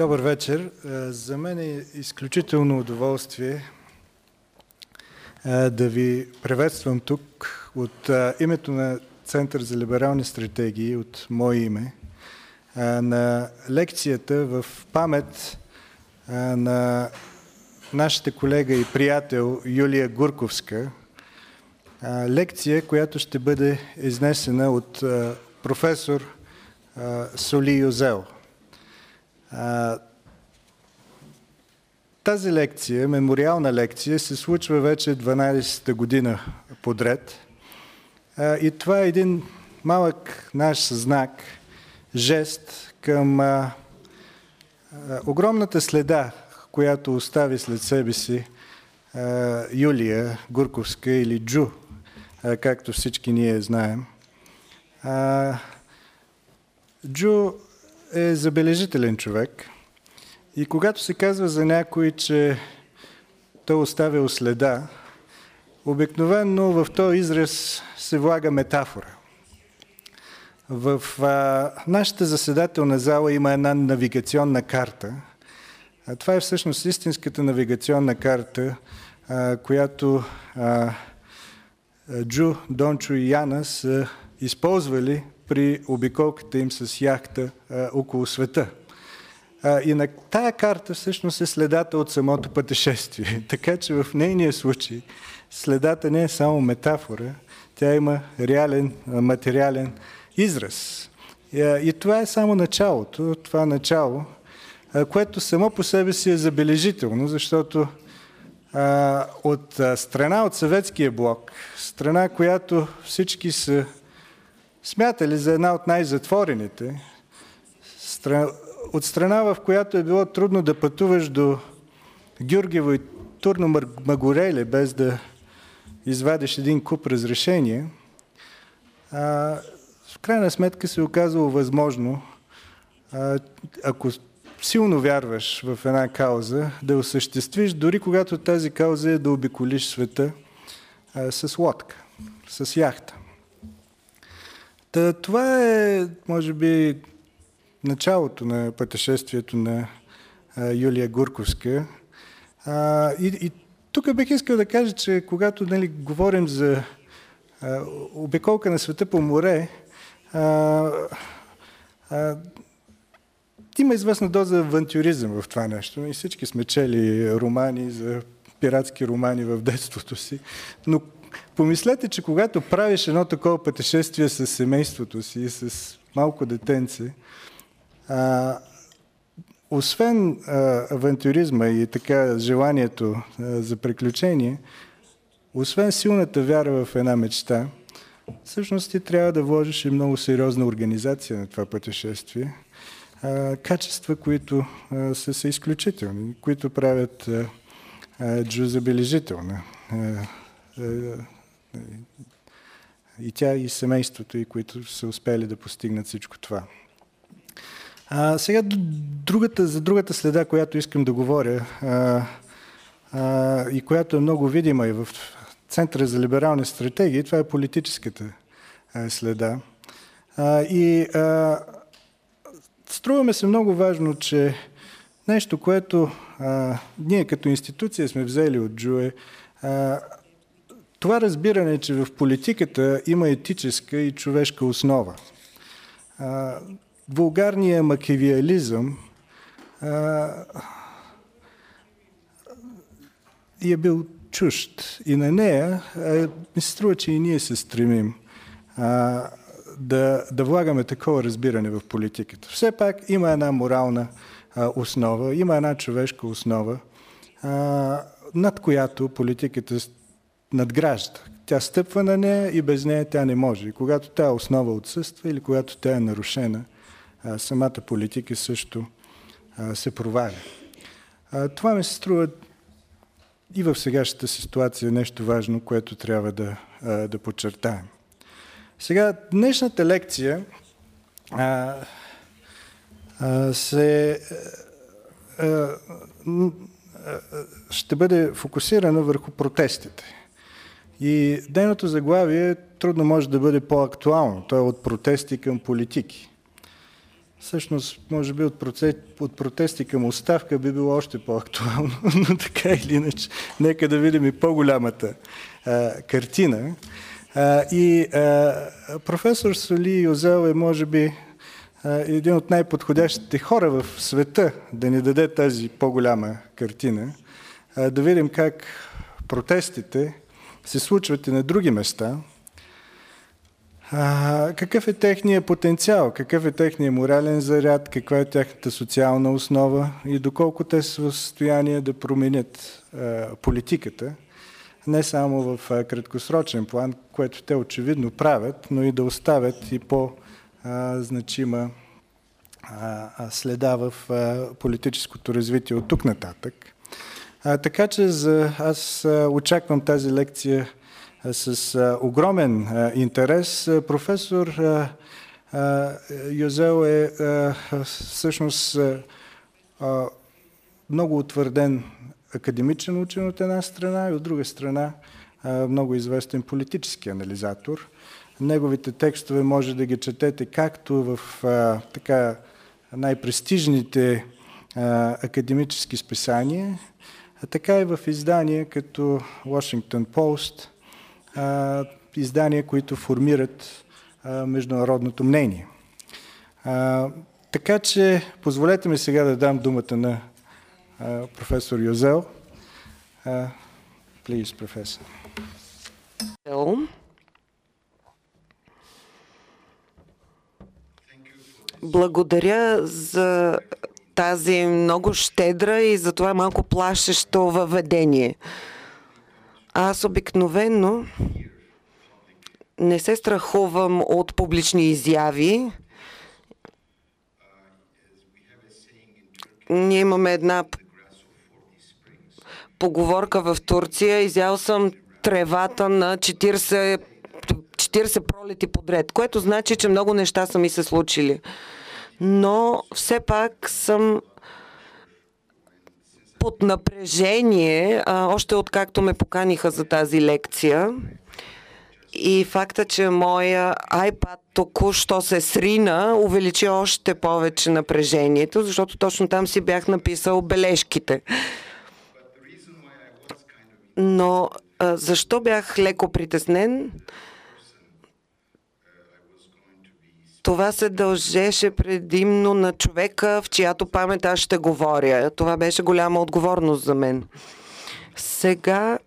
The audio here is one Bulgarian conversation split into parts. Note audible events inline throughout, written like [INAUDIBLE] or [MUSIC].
Добър вечер. За мен е изключително удоволствие да ви приветствам тук от името на Център за либерални стратегии, от мое име, на лекцията в памет на нашата колега и приятел Юлия Гурковска. Лекция, която ще бъде изнесена от професор Соли Юзел. Тази лекция, мемориална лекция, се случва вече 12-та година подред. И това е един малък наш знак, жест към огромната следа, която остави след себе си Юлия Гурковска или Джу, както всички ние знаем. Джу е забележителен човек и когато се казва за някой, че той оставил следа, обикновенно в този израз се влага метафора. В а, нашата заседателна зала има една навигационна карта. А това е всъщност истинската навигационна карта, а, която а, Джу, Дончо и Яна са използвали при обиколката им с яхта а, около света. А, и на тая карта всъщност е следата от самото пътешествие. [LAUGHS] Така че в нейния случай следата не е само метафора, тя има реален, материален израз. И, това е само началото, това начало, което само по себе си е забележително, защото а, от страна от съветския блок, страна, която всички са смятали за една от най-затворените, от страна, в която е било трудно да пътуваш до Георгиево и Турно Магореле, без да извадиш един куп разрешение, а, в крайна сметка се е оказало възможно, а, ако силно вярваш в една кауза, да осъществиш, дори когато тази кауза е да обиколиш света а, с лодка, с яхта. Та, това е, може би, началото на пътешествието на а, Юлия Гурковска. А, и, и тук бих искал да кажа, че когато нали, говорим за а, обиколка на света по море, а, а, има известна доза авантюризъм в това нещо. И всички сме чели романи за пиратски романи в детството си. Но помислете, че когато правиш едно такова пътешествие с семейството си, с малко детенце, а, освен а, авантюризма и така желанието а, за приключение, освен силната вяра в една мечта, всъщност ти трябва да вложиш и много сериозна организация на това пътешествие. А, качества, които а, са, са изключителни, които правят а, а, Джо забележителна. А, и тя и семейството, и които са успели да постигнат всичко това. А, сега другата, за другата следа, която искам да говоря а, а, и която е много видима и в Центъра за либерални стратегии, това е политическата а, следа. А, и а, струваме се много важно, че нещо, което а, ние като институция сме взели от Джуе, а, това разбиране, че в политиката има етическа и човешка основа. А, макевиализъм е бил чужд. И на нея ми се струва, че и ние се стремим да, да влагаме такова разбиране в политиката. Все пак има една морална основа, има една човешка основа, над която политиката надгражда. Тя стъпва на нея и без нея тя не може. И когато тази основа отсъства или когато тя е нарушена, самата политика също се проваля. Това ми се струва и в сегашната ситуация нещо важно, което трябва да, да подчертаем. Сега, днешната лекция а, а, се, а, ще бъде фокусирана върху протестите. И дейното заглавие трудно може да бъде по-актуално. То е от протести към политики. Всъщност, може би от, процес, от протести към оставка би било още по-актуално, [LAUGHS] но така или иначе, нека да видим и по-голямата картина. А, и а, професор Соли Йозел е, може би, един от най-подходящите хора в света да ни даде тази по-голяма картина, а, да видим как протестите се случват и на други места – а, какъв е техният потенциал, какъв е техният морален заряд, каква е тяхната социална основа? И доколко те са в състояние да променят а, политиката, не само в а, краткосрочен план, което те очевидно правят, но и да оставят и по-значима следа в а, политическото развитие от тук нататък. А, така че за, аз а, очаквам тази лекция с огромен интерес. Професор Йозел е всъщност много утвърден академичен учен от една страна и от друга страна много известен политически анализатор. Неговите текстове може да ги четете както в така най-престижните академически списания, а така и в издания като Washington Post, издания, които формират международното мнение. Така че, позволете ми сега да дам думата на професор Йозел. Please, професор. Благодаря за тази много щедра и за това малко плашещо въведение. Аз обикновено не се страхувам от публични изяви. Ние имаме една поговорка в Турция. Изял съм тревата на 40, 40 пролети подред, което значи, че много неща са ми се случили. Но все пак съм под напрежение, а, още откакто ме поканиха за тази лекция. И факта, че моя iPad току-що се срина, увеличи още повече напрежението, защото точно там си бях написал бележките. Но а, защо бях леко притеснен? Това се дължеше предимно на човека, в чиято памет аз ще говоря. Това беше голяма отговорност за мен. Сега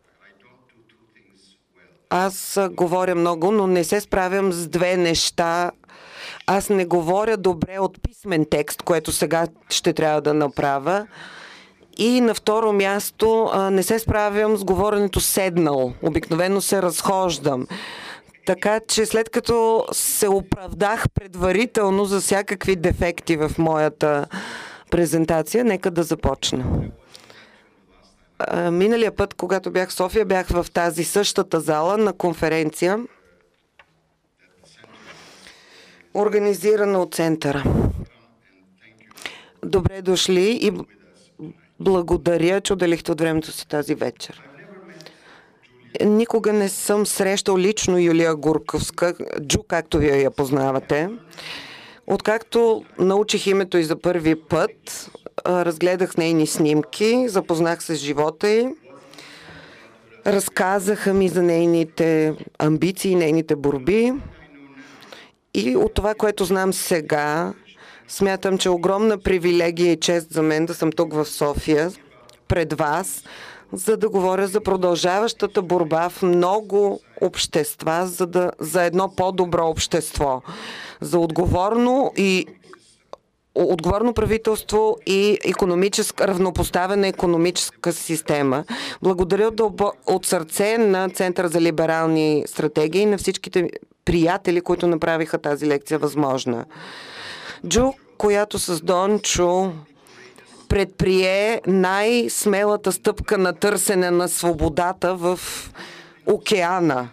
аз говоря много, но не се справям с две неща. Аз не говоря добре от писмен текст, което сега ще трябва да направя. И на второ място не се справям с говоренето седнал. Обикновено се разхождам. Така че след като се оправдах предварително за всякакви дефекти в моята презентация, нека да започна. Миналия път, когато бях в София, бях в тази същата зала на конференция, организирана от центъра. Добре дошли и благодаря, че отделихте от времето си тази вечер. Никога не съм срещал лично Юлия Гурковска, Джу, както вие я познавате. Откакто научих името и за първи път, разгледах нейни снимки, запознах се с живота й, разказаха ми за нейните амбиции, нейните борби. И от това, което знам сега, смятам, че огромна привилегия и чест за мен да съм тук в София, пред вас, за да говоря за продължаващата борба в много общества за, да, за едно по-добро общество. За отговорно и отговорно правителство и економическа, равнопоставена економическа система. Благодаря от, сърце на Център за либерални стратегии и на всичките приятели, които направиха тази лекция възможна. Джо, която с Дончо предприе най-смелата стъпка на търсене на свободата в океана.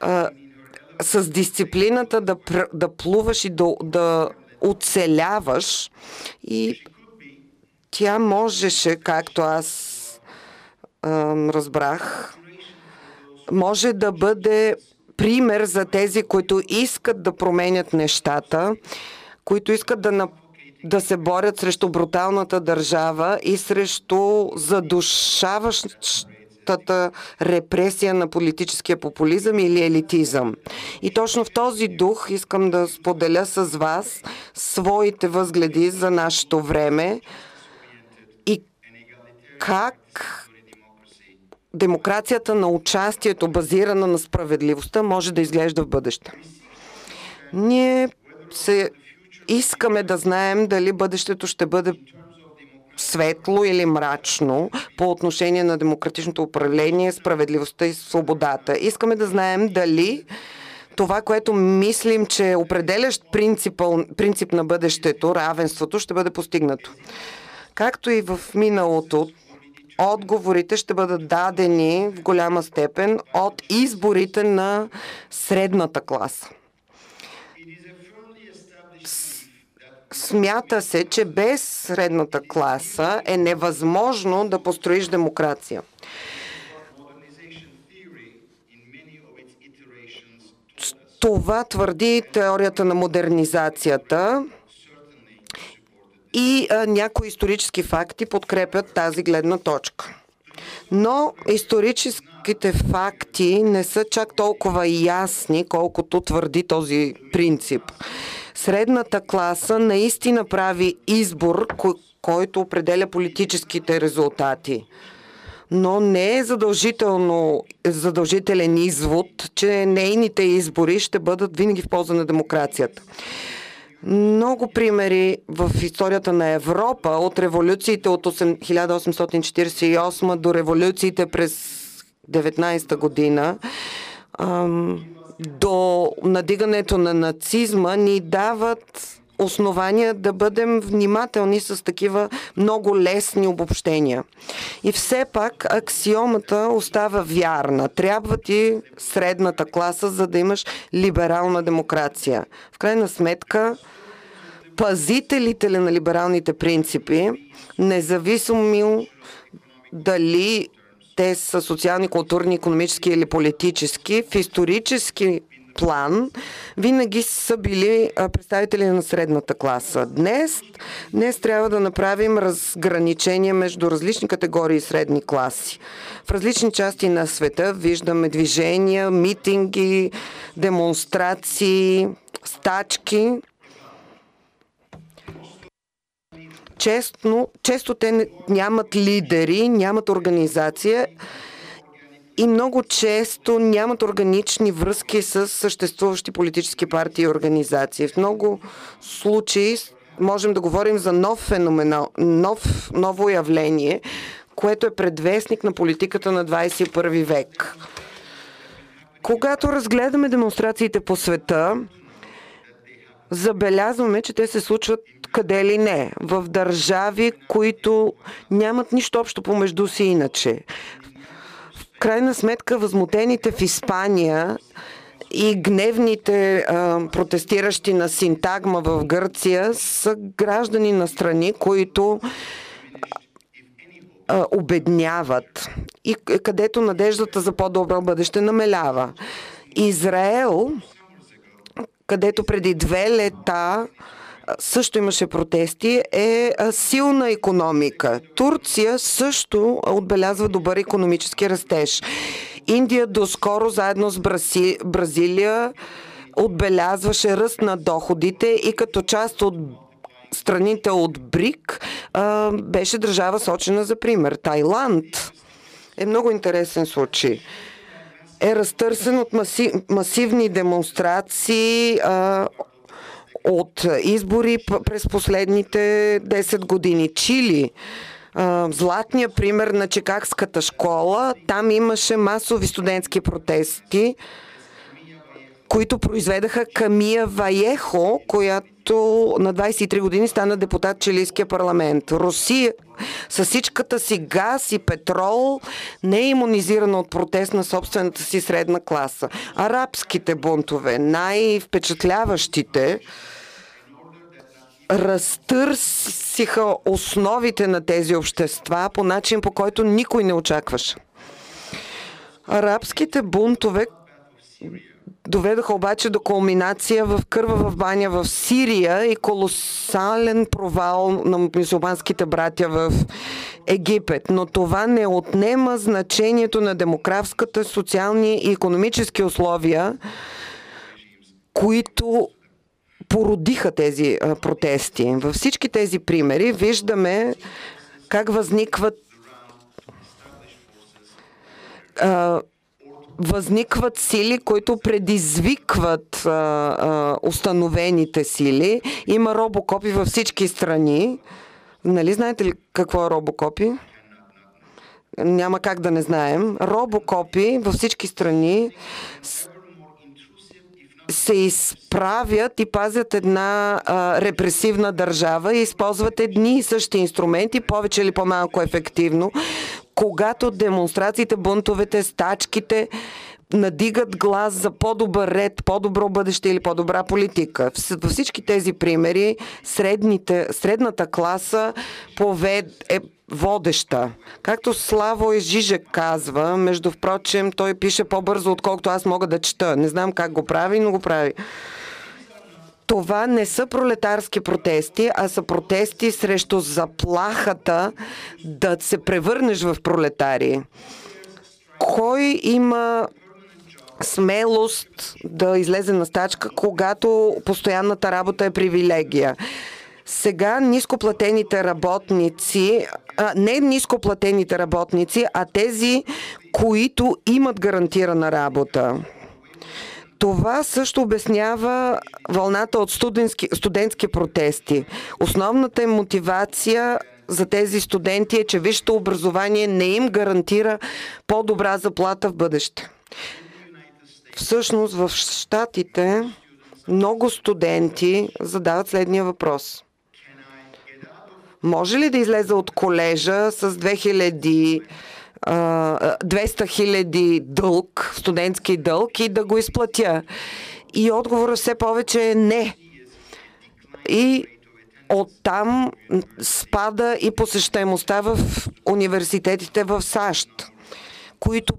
А, с дисциплината да, да плуваш и да, да оцеляваш. И тя можеше, както аз а, разбрах, може да бъде пример за тези, които искат да променят нещата, които искат да, на, да се борят срещу бруталната държава и срещу задушаващата репресия на политическия популизъм или елитизъм. И точно в този дух искам да споделя с вас своите възгледи за нашето време и как демокрацията на участието, базирана на справедливостта, може да изглежда в бъдеще. Ние се искаме да знаем дали бъдещето ще бъде светло или мрачно по отношение на демократичното управление, справедливостта и свободата. Искаме да знаем дали това, което мислим, че е определящ принцип, принцип на бъдещето, равенството, ще бъде постигнато. Както и в миналото, отговорите ще бъдат дадени в голяма степен от изборите на средната класа. Смята се, че без средната класа е невъзможно да построиш демокрация. Това твърди теорията на модернизацията и а, някои исторически факти подкрепят тази гледна точка. Но историческите факти не са чак толкова ясни, колкото твърди този принцип. Средната класа наистина прави избор, който определя политическите резултати. Но не е задължително, задължителен извод, че нейните избори ще бъдат винаги в полза на демокрацията. Много примери в историята на Европа, от революциите от 1848 до революциите през 19 година, до надигането на нацизма, ни дават основания да бъдем внимателни с такива много лесни обобщения. И все пак аксиомата остава вярна. Трябва ти средната класа, за да имаш либерална демокрация. В крайна сметка, пазителите на либералните принципи, независимо дали те са социални, културни, економически или политически, в исторически план винаги са били представители на средната класа. Днес, днес трябва да направим разграничение между различни категории средни класи. В различни части на света виждаме движения, митинги, демонстрации, стачки, често, често те нямат лидери, нямат организация и много често нямат органични връзки с съществуващи политически партии и организации. В много случаи можем да говорим за нов феномен, нов, ново явление, което е предвестник на политиката на 21 век. Когато разгледаме демонстрациите по света, забелязваме, че те се случват къде ли не, в държави, които нямат нищо общо помежду си иначе. В крайна сметка, възмутените в Испания и гневните а, протестиращи на Синтагма в Гърция са граждани на страни, които а, обедняват и където надеждата за по-добро бъдеще намелява. Израел, където преди две лета също имаше протести, е силна економика. Турция също отбелязва добър економически растеж. Индия доскоро заедно с Брази... Бразилия отбелязваше ръст на доходите и като част от страните от БРИК беше държава сочена за пример. Тайланд е много интересен случай е разтърсен от масив, масивни демонстрации от избори през последните 10 години. Чили, златния пример на Чикагската школа, там имаше масови студентски протести, които произведаха Камия Ваехо, която на 23 години стана депутат Чилийския парламент. Русия с всичката си газ и петрол не е иммунизирана от протест на собствената си средна класа. Арабските бунтове, най-впечатляващите, разтърсиха основите на тези общества по начин, по който никой не очакваше. Арабските бунтове доведоха обаче до кулминация в кървава баня в Сирия и колосален провал на мусулманските братя в Египет. Но това не отнема значението на демографската, социални и економически условия, които породиха тези протести. Във всички тези примери виждаме как възникват възникват сили, които предизвикват а, а, установените сили. Има робокопи във всички страни. Нали знаете ли какво е робокопи? Няма как да не знаем. Робокопи във всички страни се изправят и пазят една а, репресивна държава и използват едни и същи инструменти, повече или по-малко ефективно, когато демонстрациите, бунтовете, стачките надигат глас за по-добър ред, по-добро бъдеще или по-добра политика. Във всички тези примери средните, средната класа повед, е водеща. Както Славо Жижек казва, между впрочем, той пише по-бързо, отколкото аз мога да чета. Не знам как го прави, но го прави. Това не са пролетарски протести, а са протести срещу заплахата да се превърнеш в пролетари. Кой има смелост да излезе на стачка, когато постоянната работа е привилегия? Сега нископлатените работници, а, не нископлатените работници, а тези, които имат гарантирана работа. Това също обяснява вълната от студентски, студентски протести. Основната им мотивация за тези студенти е, че висшето образование не им гарантира по-добра заплата в бъдеще. Всъщност в Штатите много студенти задават следния въпрос. Може ли да излезе от колежа с 2000 200 хиляди дълг, студентски дълг и да го изплатя. И отговорът все повече е не. И оттам спада и посещаемостта в университетите в САЩ, които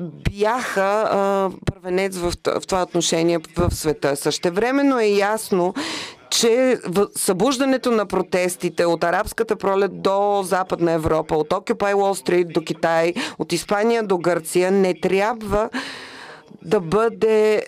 бяха а, първенец в, в това отношение в света. Същевременно е ясно, че събуждането на протестите от арабската пролет до Западна Европа, от Occupy Wall Street до Китай, от Испания до Гърция, не трябва да бъде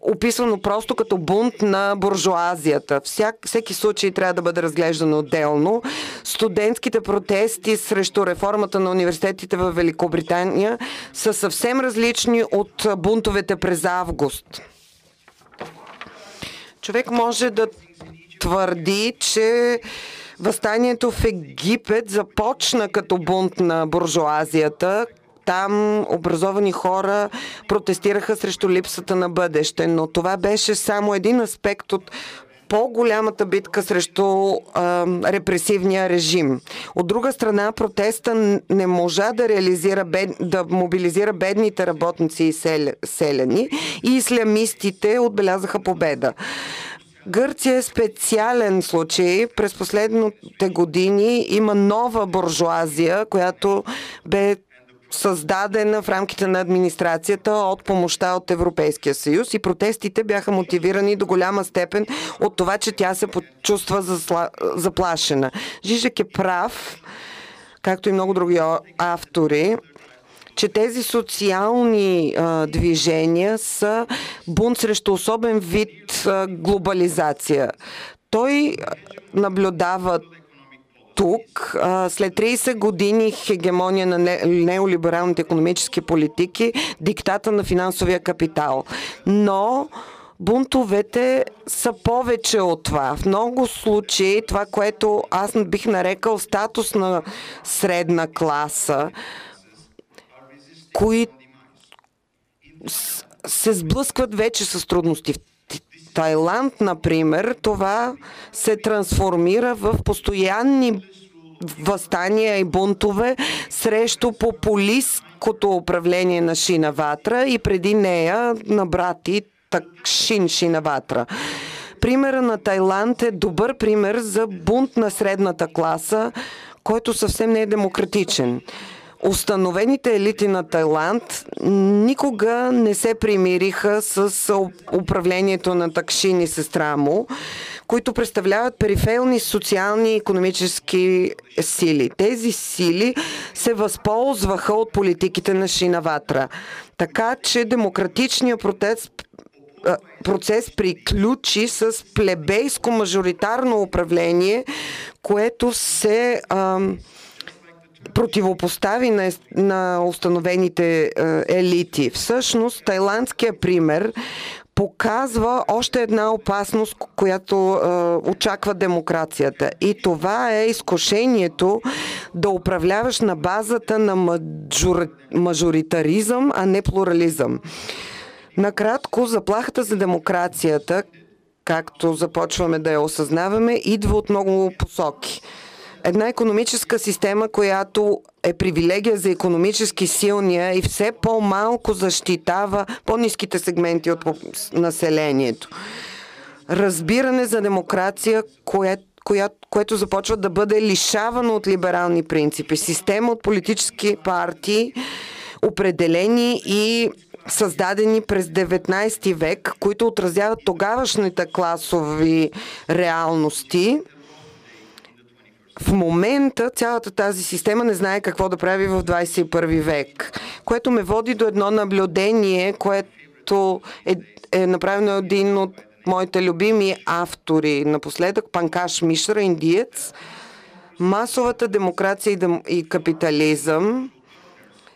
описвано просто като бунт на буржуазията. Всяк, всеки случай трябва да бъде разглеждан отделно. Студентските протести срещу реформата на университетите в Великобритания са съвсем различни от бунтовете през август. Човек може да твърди, че възстанието в Египет започна като бунт на буржуазията, там образовани хора протестираха срещу липсата на бъдеще, но това беше само един аспект от по-голямата битка срещу а, репресивния режим. От друга страна, протеста не можа да реализира, бед, да мобилизира бедните работници и сел, селени и ислямистите отбелязаха победа. Гърция е специален случай. През последните години има нова буржуазия, която бе създадена в рамките на администрацията от помощта от Европейския съюз и протестите бяха мотивирани до голяма степен от това, че тя се почувства заплашена. Жижек е прав, както и много други автори, че тези социални а, движения са бунт срещу особен вид а, глобализация. Той наблюдава тук, след 30 години хегемония на неолибералните економически политики, диктата на финансовия капитал. Но бунтовете са повече от това. В много случаи това, което аз бих нарекал статус на средна класа, кои се сблъскват вече с трудности. В Тайланд, например, това се трансформира в постоянни възстания и бунтове срещу популистското управление на Шинаватра и преди нея на брати Такшин Шинаватра. Примера на Тайланд е добър пример за бунт на средната класа, който съвсем не е демократичен. Установените елити на Тайланд никога не се примириха с управлението на Такшин и сестра му, които представляват перифелни социални и економически сили. Тези сили се възползваха от политиките на Шинаватра. Така че демократичният протест процес приключи с плебейско мажоритарно управление, което се ам, противопостави на, на установените е, елити. Всъщност, тайландския пример показва още една опасност, която е, очаква демокрацията. И това е изкушението да управляваш на базата на мажор... мажоритаризъм, а не плурализъм. Накратко, заплахата за демокрацията, както започваме да я осъзнаваме, идва от много посоки – една економическа система, която е привилегия за економически силния и все по-малко защитава по-низките сегменти от населението. Разбиране за демокрация, кое, коя, което започва да бъде лишавано от либерални принципи. Система от политически партии, определени и създадени през 19 век, които отразяват тогавашните класови реалности – в момента цялата тази система не знае какво да прави в 21 век, което ме води до едно наблюдение, което е, е направено един от моите любими автори напоследък, Панкаш Мишра, индиец. Масовата демокрация и, дем... и капитализъм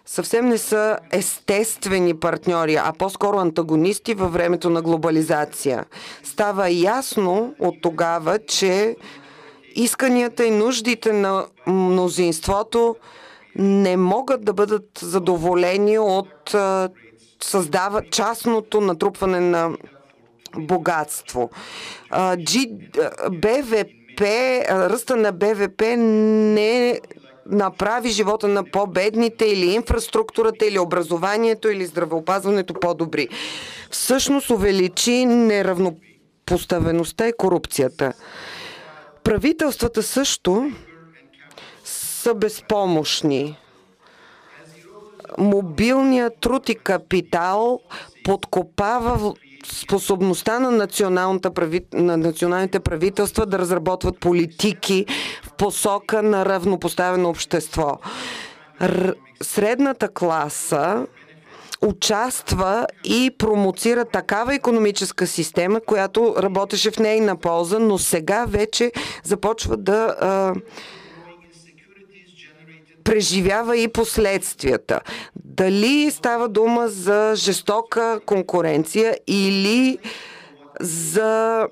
съвсем не са естествени партньори, а по-скоро антагонисти във времето на глобализация. Става ясно от тогава, че исканията и нуждите на мнозинството не могат да бъдат задоволени от създава частното натрупване на богатство. БВП, ръста на БВП не направи живота на по-бедните или инфраструктурата, или образованието, или здравеопазването по-добри. Всъщност увеличи неравнопоставеността и корупцията. Правителствата също са безпомощни. Мобилният труд и капитал подкопава способността на, прави... на националните правителства да разработват политики в посока на равнопоставено общество. Р... Средната класа участва и промоцира такава економическа система, която работеше в нейна полза, но сега вече започва да а, преживява и последствията. Дали става дума за жестока конкуренция или за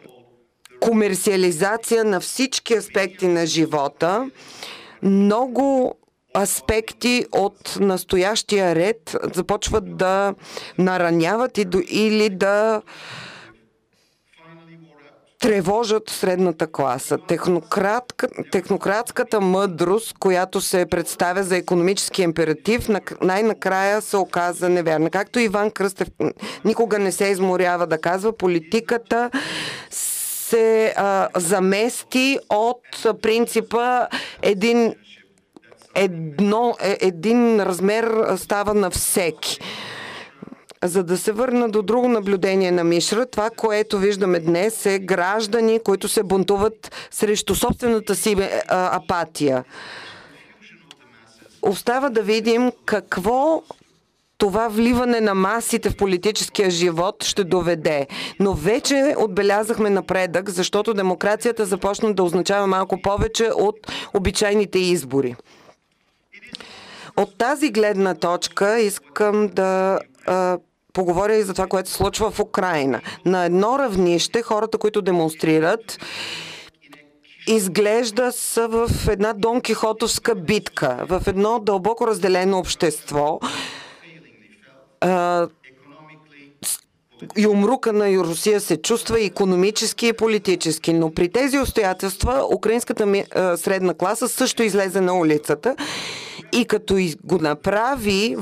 комерциализация на всички аспекти на живота, много аспекти от настоящия ред започват да нараняват или да тревожат средната класа. Технократската мъдрост, която се представя за економически императив, най-накрая се оказа невярна. Както Иван Кръстев никога не се изморява да казва, политиката се а, замести от принципа един едно, е, един размер става на всеки. За да се върна до друго наблюдение на Мишра, това, което виждаме днес е граждани, които се бунтуват срещу собствената си е, апатия. Остава да видим какво това вливане на масите в политическия живот ще доведе. Но вече отбелязахме напредък, защото демокрацията започна да означава малко повече от обичайните избори. От тази гледна точка искам да а, поговоря и за това, което се случва в Украина. На едно равнище хората, които демонстрират, изглежда са в една Дон Кихотовска битка, в едно дълбоко разделено общество. А, умрука на Русия се чувства економически и политически. Но при тези обстоятелства украинската средна класа също излезе на улицата и като го направи,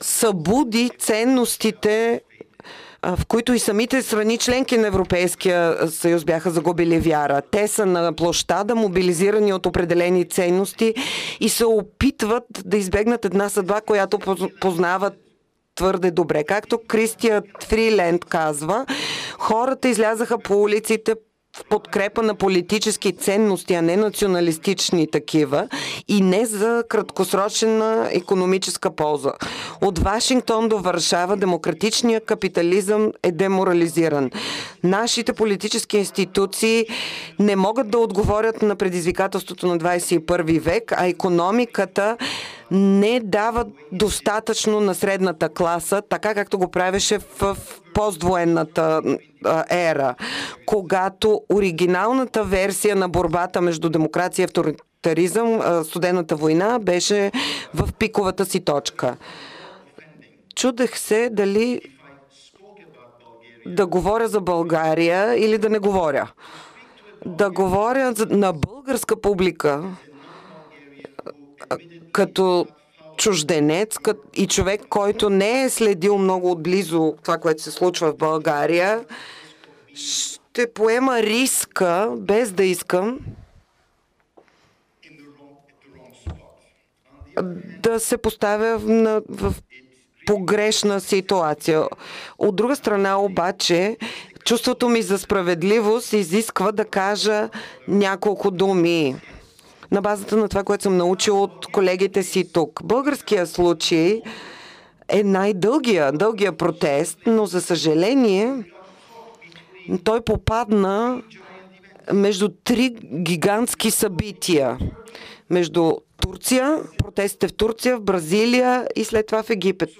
събуди ценностите в които и самите страни членки на Европейския съюз бяха загубили вяра. Те са на площада, мобилизирани от определени ценности и се опитват да избегнат една съдба, която познават твърде добре. Както Кристия Фриленд казва, хората излязаха по улиците в подкрепа на политически ценности, а не националистични такива и не за краткосрочна економическа полза. От Вашингтон до Варшава демократичният капитализъм е деморализиран. Нашите политически институции не могат да отговорят на предизвикателството на 21 век, а економиката не дава достатъчно на средната класа, така както го правеше в поствоенната ера, когато оригиналната версия на борбата между демокрация и авторитаризъм, студената война, беше в пиковата си точка. Чудех се дали да говоря за България или да не говоря. Да говоря на българска публика, като чужденец и човек, който не е следил много отблизо това, което се случва в България, ще поема риска, без да искам, да се поставя в, в погрешна ситуация. От друга страна обаче, чувството ми за справедливост изисква да кажа няколко думи на базата на това, което съм научил от колегите си тук. Българския случай е най-дългия, дългия протест, но за съжаление той попадна между три гигантски събития. Между Турция, протестите в Турция, в Бразилия и след това в Египет.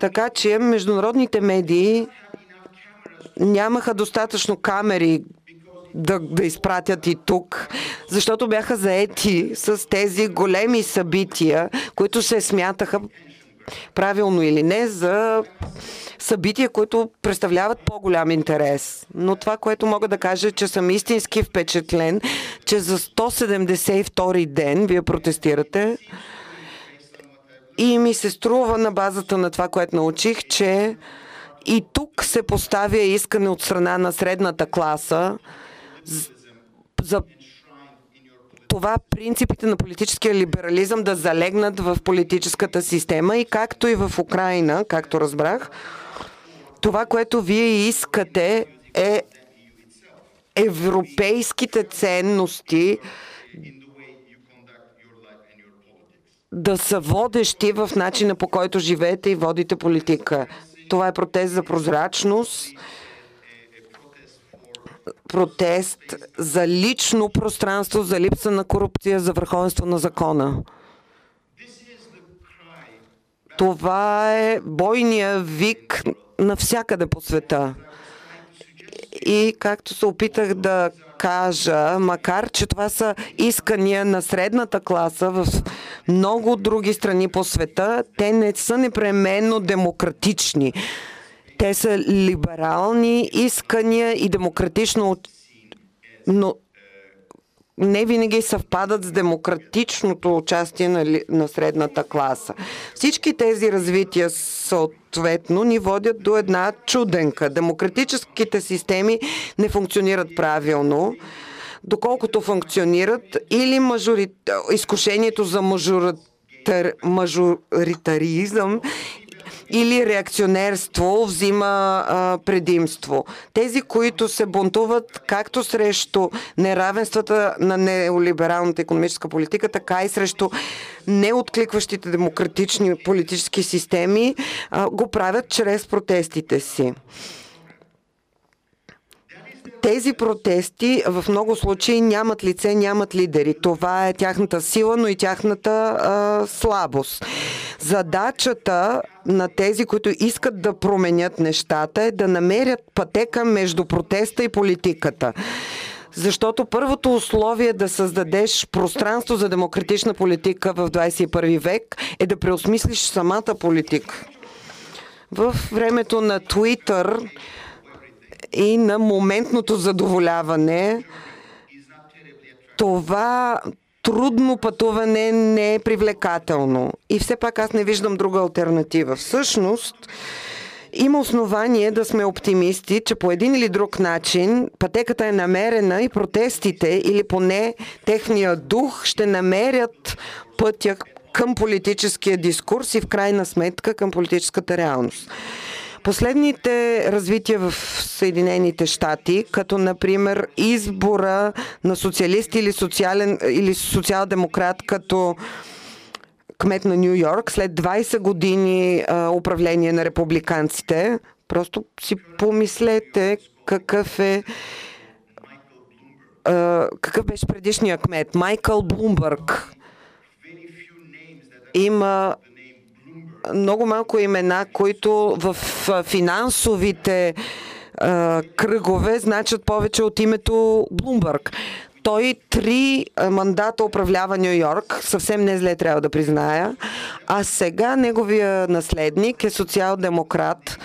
Така че международните медии нямаха достатъчно камери, да, да изпратят и тук, защото бяха заети с тези големи събития, които се смятаха правилно или не за събития, които представляват по-голям интерес. Но това, което мога да кажа, че съм истински впечатлен, че за 172 ден вие протестирате и ми се струва на базата на това, което научих, че и тук се поставя искане от страна на средната класа за това принципите на политическия либерализъм да залегнат в политическата система и както и в Украина, както разбрах, това, което вие искате е европейските ценности да са водещи в начина по който живеете и водите политика. Това е протест за прозрачност, протест за лично пространство, за липса на корупция, за върховенство на закона. Това е бойния вик навсякъде по света. И както се опитах да кажа, макар че това са искания на средната класа в много други страни по света, те не са непременно демократични. Те са либерални искания и демократично, но не винаги съвпадат с демократичното участие на, на средната класа. Всички тези развития съответно ни водят до една чуденка. Демократическите системи не функционират правилно доколкото функционират или мажори... изкушението за мажоритар... мажоритаризъм или реакционерство взима а, предимство. Тези, които се бунтуват както срещу неравенствата на неолибералната економическа политика, така и срещу неоткликващите демократични политически системи, а, го правят чрез протестите си тези протести в много случаи нямат лице, нямат лидери. Това е тяхната сила, но и тяхната а, слабост. Задачата на тези, които искат да променят нещата е да намерят пътека между протеста и политиката. Защото първото условие да създадеш пространство за демократична политика в 21 век е да преосмислиш самата политика. В времето на Twitter и на моментното задоволяване, това трудно пътуване не е привлекателно. И все пак аз не виждам друга альтернатива. Всъщност, има основание да сме оптимисти, че по един или друг начин пътеката е намерена и протестите, или поне техния дух, ще намерят пътя към политическия дискурс и в крайна сметка към политическата реалност. Последните развития в Съединените щати, като например избора на социалист или, социален, или социал-демократ като кмет на Нью Йорк след 20 години а, управление на републиканците. Просто си помислете какъв е а, какъв беше предишния кмет? Майкъл Блумбърг. Има много малко имена, които в финансовите а, кръгове значат повече от името Блумбърг. Той три мандата управлява Нью Йорк, съвсем не зле трябва да призная, а сега неговия наследник е социал-демократ,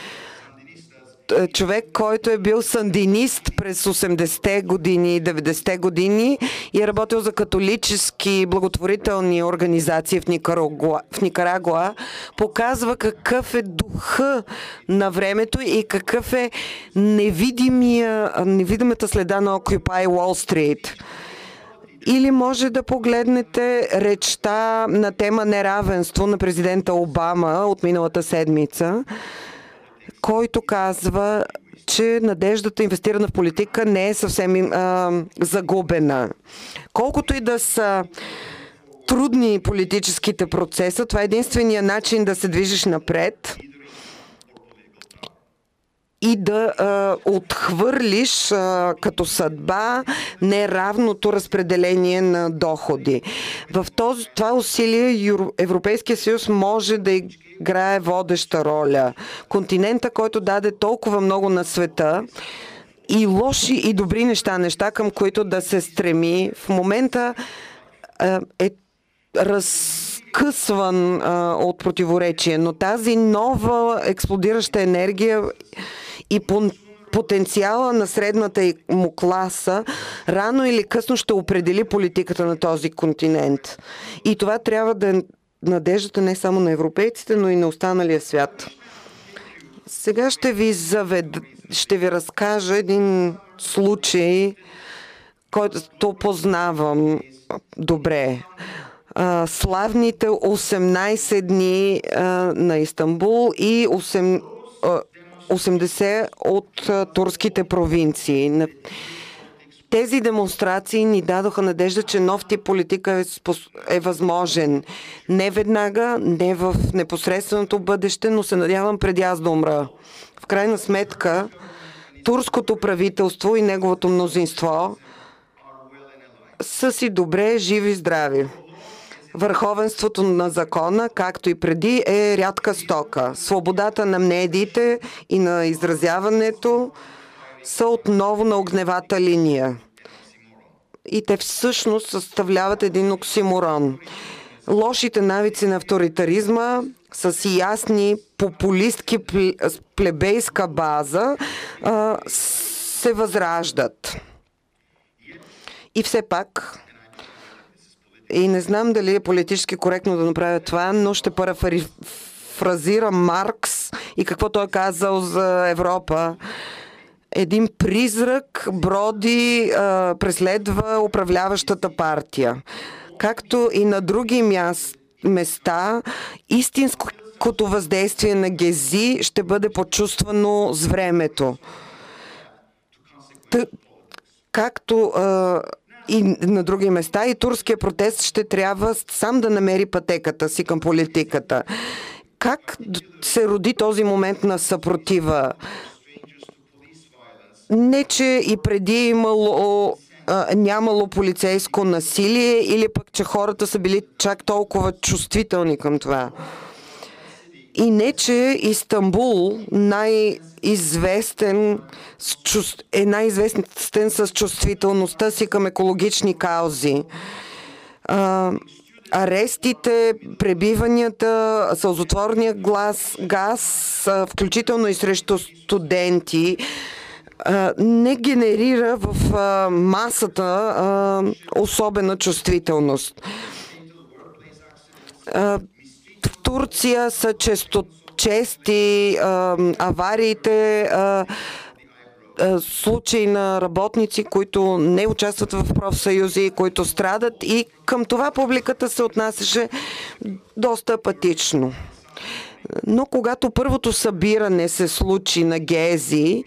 човек, който е бил сандинист през 80-те години и 90-те години и е работил за католически благотворителни организации в Никарагуа, в Никарагуа показва какъв е духа на времето и какъв е невидимата следа на Occupy Wall Street. Или може да погледнете речта на тема неравенство на президента Обама от миналата седмица, който казва, че надеждата инвестирана в политика не е съвсем а, загубена. Колкото и да са трудни политическите процеса, това е единствения начин да се движиш напред и да а, отхвърлиш а, като съдба неравното разпределение на доходи. В този, това усилие Европейския съюз може да играе водеща роля. Континента, който даде толкова много на света, и лоши и добри неща, неща към които да се стреми, в момента е разкъсван а, от противоречие, но тази нова експлодираща енергия и по потенциала на средната му класа рано или късно ще определи политиката на този континент. И това трябва да е надеждата не само на европейците, но и на останалия свят. Сега ще ви завед... ще ви разкажа един случай, който познавам добре. славните 18 дни на Истанбул и 8, 80 от турските провинции. Тези демонстрации ни дадоха надежда, че нов тип политика е, е възможен. Не веднага, не в непосредственото бъдеще, но се надявам преди аз да умра. В крайна сметка, турското правителство и неговото мнозинство са си добре, живи и здрави. Върховенството на закона, както и преди, е рядка стока. Свободата на медиите и на изразяването са отново на огневата линия. И те всъщност съставляват един оксиморон. Лошите навици на авторитаризма с ясни популистки плебейска база се възраждат. И все пак и не знам дали е политически коректно да направя това, но ще парафразирам Маркс и какво той е казал за Европа. Един призрак броди, а, преследва управляващата партия. Както и на други мяс, места, истинското въздействие на Гези ще бъде почувствано с времето. Т- както а, и на други места. И турския протест ще трябва сам да намери пътеката си към политиката. Как се роди този момент на съпротива? Не, че и преди е имало нямало полицейско насилие или пък, че хората са били чак толкова чувствителни към това. И не, че Истанбул най-известен е най-известен с чувствителността си към екологични каузи. А, арестите, пребиванията, сълзотворния глас, газ, включително и срещу студенти, не генерира в масата особена чувствителност. Турция са често чести авариите, случаи на работници, които не участват в профсъюзи, които страдат и към това публиката се отнасяше доста апатично. Но когато първото събиране се случи на Гези,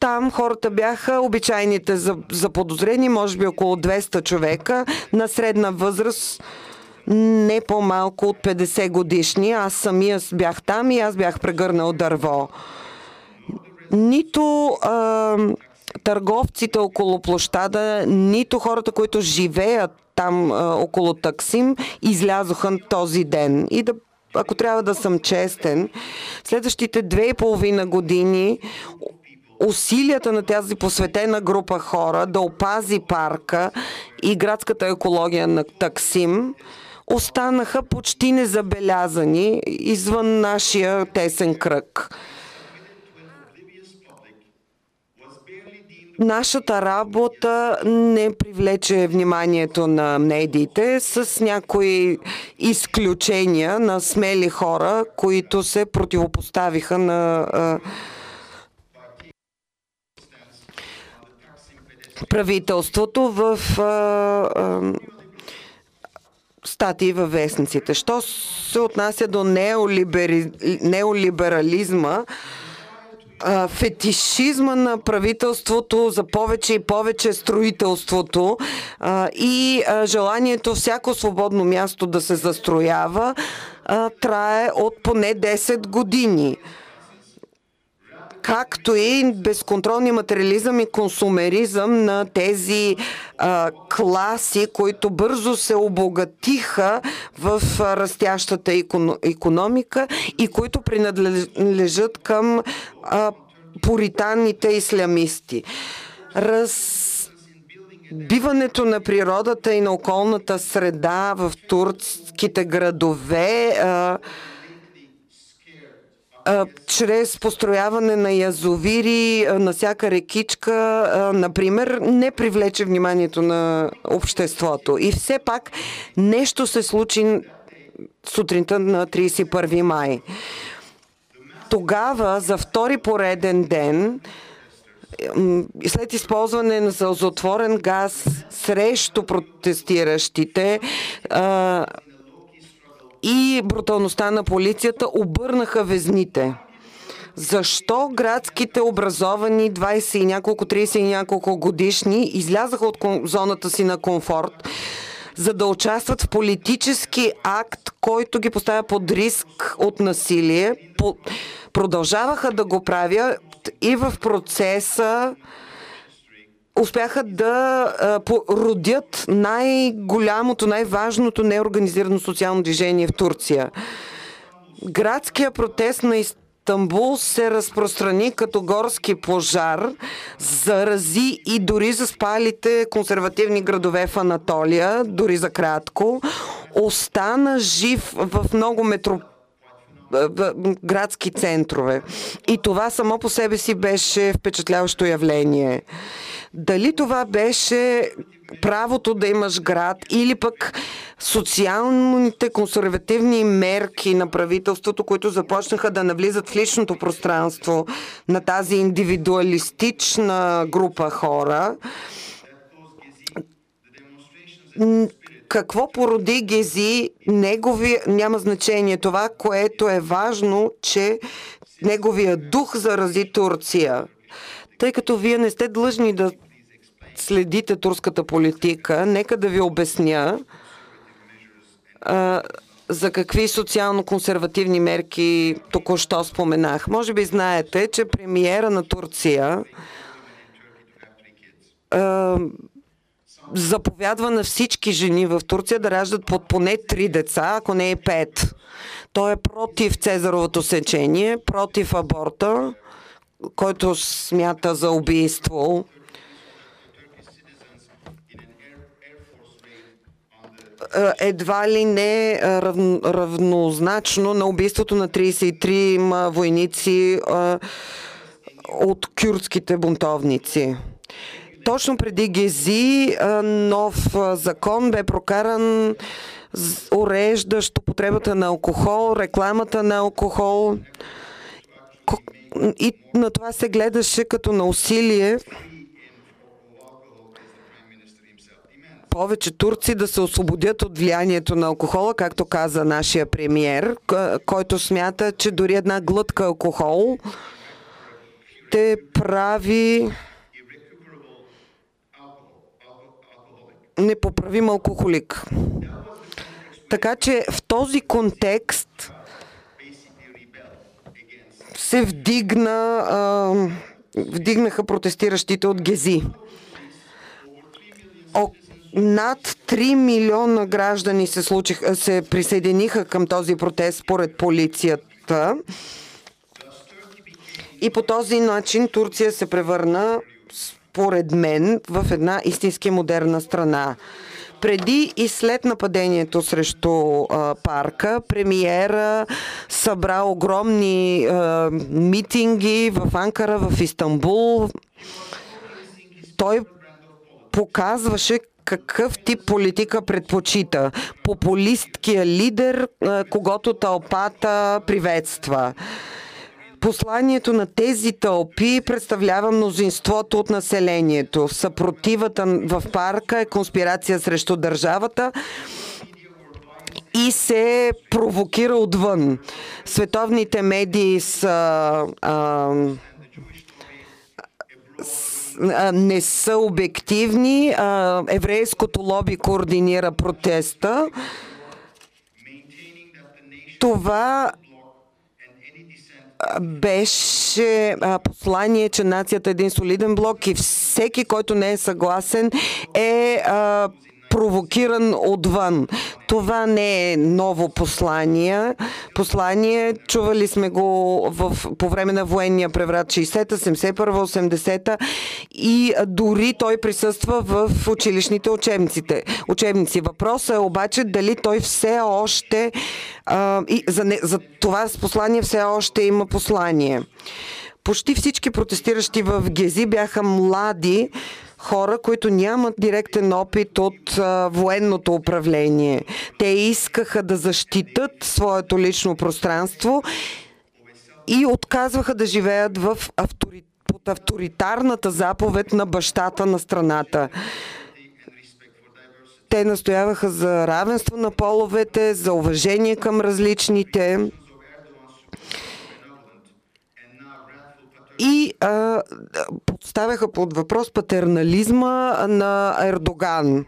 там хората бяха обичайните заподозрени, може би около 200 човека на средна възраст, не по-малко от 50 годишни. Аз самия бях там и аз бях прегърнал дърво. Нито а, търговците около площада, нито хората, които живеят там а, около Таксим, излязоха този ден. И да ако трябва да съм честен, следващите две и половина години усилията на тази посветена група хора да опази парка и градската екология на Таксим останаха почти незабелязани извън нашия тесен кръг. Нашата работа не привлече вниманието на медиите с някои изключения на смели хора, които се противопоставиха на правителството в статии във вестниците. Що се отнася до неолибери... неолиберализма, фетишизма на правителството за повече и повече строителството и желанието всяко свободно място да се застроява трае от поне 10 години както и безконтролни материализъм и консумеризъм на тези а, класи, които бързо се обогатиха в растящата економика и които принадлежат към а, пуританните ислямисти. Разбиването на природата и на околната среда в турските градове а, чрез построяване на язовири, на всяка рекичка, например, не привлече вниманието на обществото. И все пак нещо се случи сутринта на 31 май. Тогава, за втори пореден ден, след използване на сълзотворен газ срещу протестиращите, и бруталността на полицията обърнаха везните. Защо градските образовани 20 и няколко, 30 и няколко годишни излязаха от зоната си на комфорт, за да участват в политически акт, който ги поставя под риск от насилие, продължаваха да го правят и в процеса успяха да породят най-голямото, най-важното неорганизирано социално движение в Турция. Градския протест на Истанбул се разпространи като горски пожар, зарази и дори за спалите консервативни градове в Анатолия, дори за кратко. Остана жив в много метрополи градски центрове. И това само по себе си беше впечатляващо явление. Дали това беше правото да имаш град или пък социалните консервативни мерки на правителството, които започнаха да навлизат в личното пространство на тази индивидуалистична група хора, какво породи Гези, негови, няма значение. Това, което е важно, че неговия дух зарази Турция. Тъй като вие не сте длъжни да следите турската политика, нека да ви обясня а, за какви социално-консервативни мерки току-що споменах. Може би знаете, че премиера на Турция а, заповядва на всички жени в Турция да раждат под поне три деца, ако не и пет. Той е против Цезаровото сечение, против аборта, който смята за убийство. едва ли не равнозначно на убийството на 33 войници от кюрдските бунтовници. Точно преди Гези нов закон бе прокаран уреждащ употребата на алкохол, рекламата на алкохол. И на това се гледаше като на усилие повече турци да се освободят от влиянието на алкохола, както каза нашия премиер, който смята, че дори една глътка алкохол те прави непоправим алкохолик. Така че в този контекст се вдигна, а, вдигнаха протестиращите от Гези. О, над 3 милиона граждани се, случих, се присъединиха към този протест според полицията. И по този начин Турция се превърна, според мен, в една истински модерна страна. Преди и след нападението срещу а, парка, премиера събра огромни а, митинги в Анкара, в Истанбул. Той показваше какъв тип политика предпочита. Популисткия лидер, когато тълпата приветства. Посланието на тези тълпи представлява мнозинството от населението. Съпротивата в парка е конспирация срещу държавата и се провокира отвън. Световните медии са а, не са обективни. Еврейското лоби координира протеста. Това беше послание, че нацията е един солиден блок и всеки, който не е съгласен, е провокиран отвън. Това не е ново послание. Послание, чували сме го в, по време на военния преврат 60-та, 71-та, 80-та и дори той присъства в училищните учебниците. учебници. Въпросът е обаче дали той все още а, и за, не, за това с послание все още има послание. Почти всички протестиращи в Гези бяха млади, хора, които нямат директен опит от а, военното управление. Те искаха да защитат своето лично пространство и отказваха да живеят в автори... под авторитарната заповед на бащата на страната. Те настояваха за равенство на половете, за уважение към различните и а, подставяха под въпрос патернализма на Ердоган.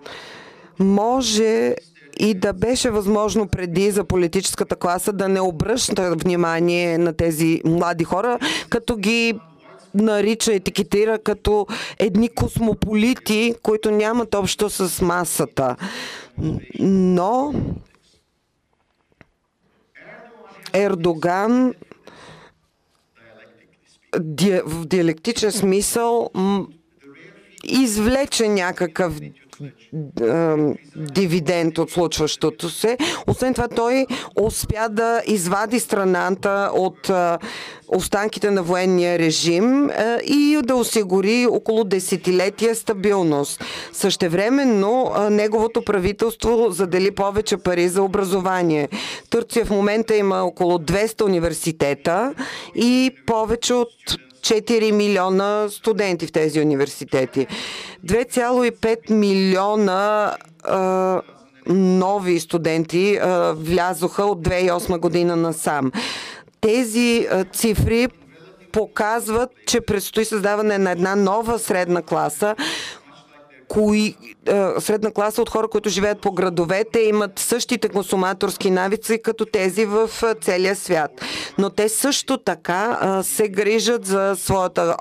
Може и да беше възможно преди за политическата класа да не обръща внимание на тези млади хора, като ги нарича, етикетира като едни космополити, които нямат общо с масата. Но Ердоган в диалектичен смисъл извлече някакъв дивиденд от случващото се. Освен това, той успя да извади страната от останките на военния режим и да осигури около десетилетия стабилност. Същевременно неговото правителство задели повече пари за образование. Турция в момента има около 200 университета и повече от 4 милиона студенти в тези университети. 2,5 милиона а, нови студенти а, влязоха от 2008 година насам. Тези а, цифри показват, че предстои създаване на една нова средна класа, кои, средна класа от хора, които живеят по градовете, имат същите консуматорски навици, като тези в целия свят. Но те също така се грижат за своята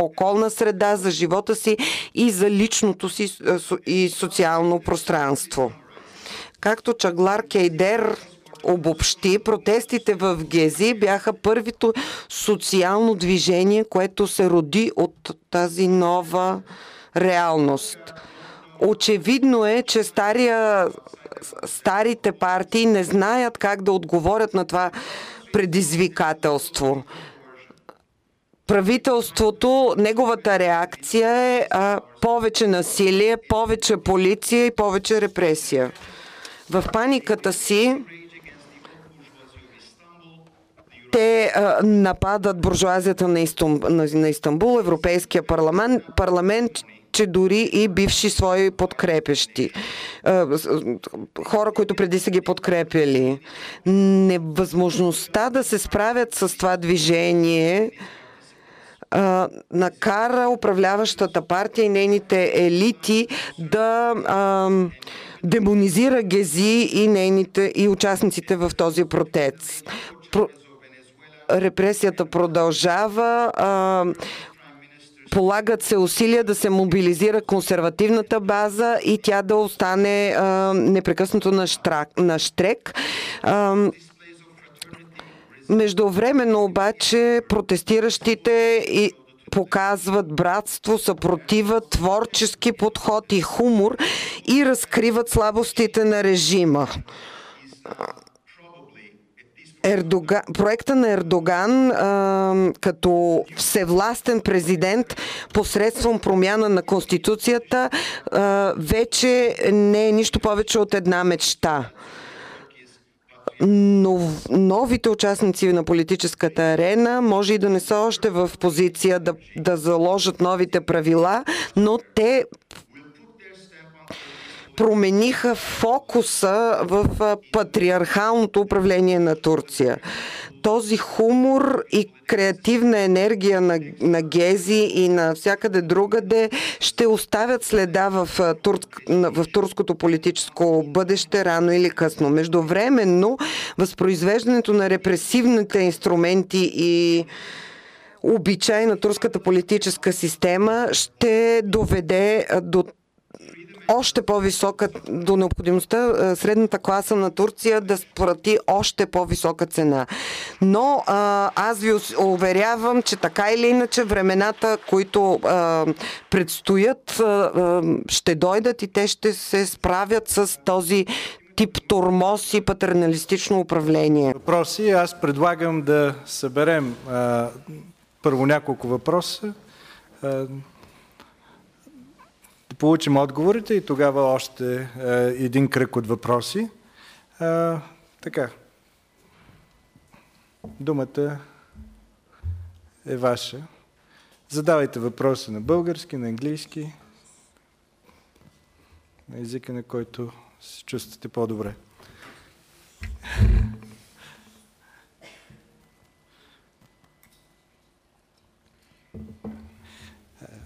околна среда, за живота си и за личното си и социално пространство. Както Чаглар Кейдер обобщи, протестите в Гези бяха първито социално движение, което се роди от тази нова реалност. Очевидно е, че стария, старите партии не знаят как да отговорят на това предизвикателство. Правителството, неговата реакция е а, повече насилие, повече полиция и повече репресия. В паниката си те а, нападат буржуазията на, Истам, на, на Истанбул, Европейския парламент, парламент че дори и бивши свои подкрепещи, хора, които преди са ги подкрепяли, невъзможността да се справят с това движение накара управляващата партия и нейните елити да а, демонизира Гези и нейните и участниците в този протест. Про, репресията продължава. А, Полагат се усилия да се мобилизира консервативната база и тя да остане а, непрекъснато на, штрак, на штрек. А, Междувременно обаче протестиращите и показват братство, съпротива, творчески подход и хумор и разкриват слабостите на режима. Ердоган, проекта на Ердоган а, като всевластен президент посредством промяна на Конституцията а, вече не е нищо повече от една мечта. Но новите участници на политическата арена може и да не са още в позиция да, да заложат новите правила, но те промениха фокуса в патриархалното управление на Турция. Този хумор и креативна енергия на, на Гези и на всякъде другаде ще оставят следа в, в турското политическо бъдеще рано или късно. Междувременно, възпроизвеждането на репресивните инструменти и обичай на турската политическа система ще доведе до още по-висока до необходимостта е, средната класа на Турция да сплати още по-висока цена. Но а, аз ви уверявам, че така или иначе времената, които а, предстоят, а, ще дойдат и те ще се справят с този тип тормоз и патерналистично управление. Въпроси. Аз предлагам да съберем а, първо няколко въпроса. А, да получим отговорите и тогава още е, един кръг от въпроси. А, така. Думата е ваша. Задавайте въпроси на български, на английски, на езика, на който се чувствате по-добре.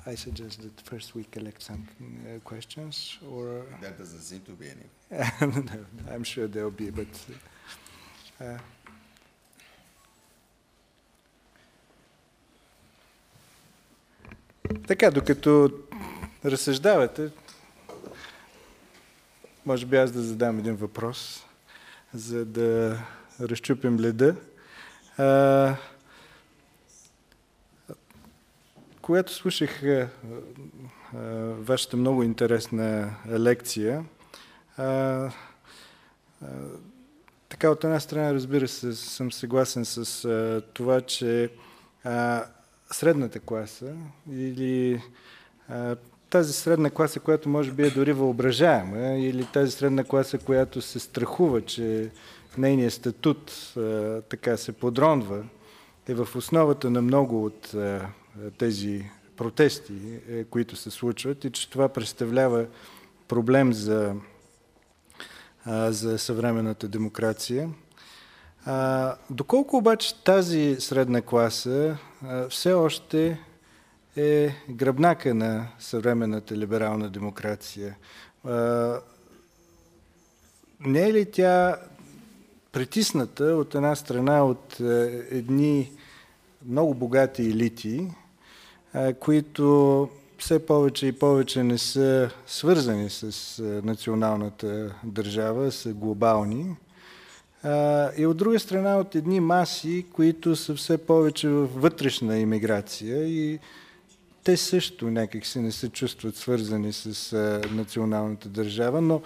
I suggest that first we collect some uh, questions, or that doesn't seem to be any. no, [LAUGHS] I'm sure there'll be, but. Uh, така, докато разсъждавате, може би аз да задам един въпрос, за да разчупим леда. Uh, Когато слушах а, а, вашата много интересна лекция, а, така от една страна, разбира се, съм съгласен с това, че средната класа или тази средна класа, която може би е дори въображаема, или тази средна класа, която се страхува, че нейният статут така се подронва, е в основата на много от а, тези протести, е, които се случват и че това представлява проблем за, за съвременната демокрация. Доколко обаче тази средна класа все още е гръбнака на съвременната либерална демокрация? Не е ли тя притисната от една страна от едни много богати елити, които все повече и повече не са свързани с националната държава, са глобални. И от друга страна от едни маси, които са все повече в вътрешна иммиграция и те също някак се не се чувстват свързани с националната държава, но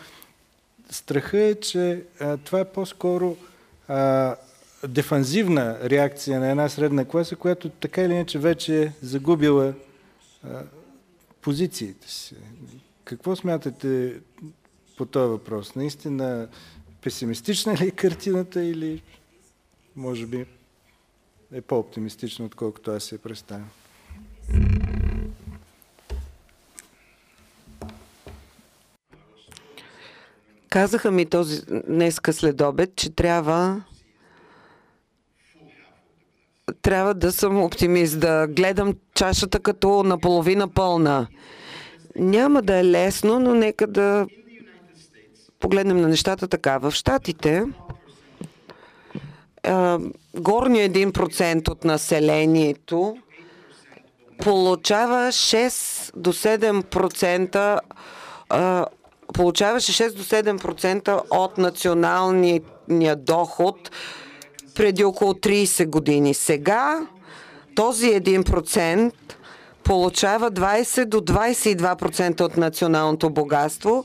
страха е, че това е по-скоро дефанзивна реакция на една средна класа, която така или иначе вече е загубила а, позициите си. Какво смятате по този въпрос? Наистина песимистична ли е картината или може би е по-оптимистична, отколкото аз се представям? Казаха ми този днеска след обед, че трябва трябва да съм оптимист, да гледам чашата като наполовина пълна. Няма да е лесно, но нека да погледнем на нещата така. В Штатите горният 1% от населението получава 6 до 7% получаваше 6 до 7% от националния доход преди около 30 години. Сега този 1% получава 20 до 22% от националното богатство,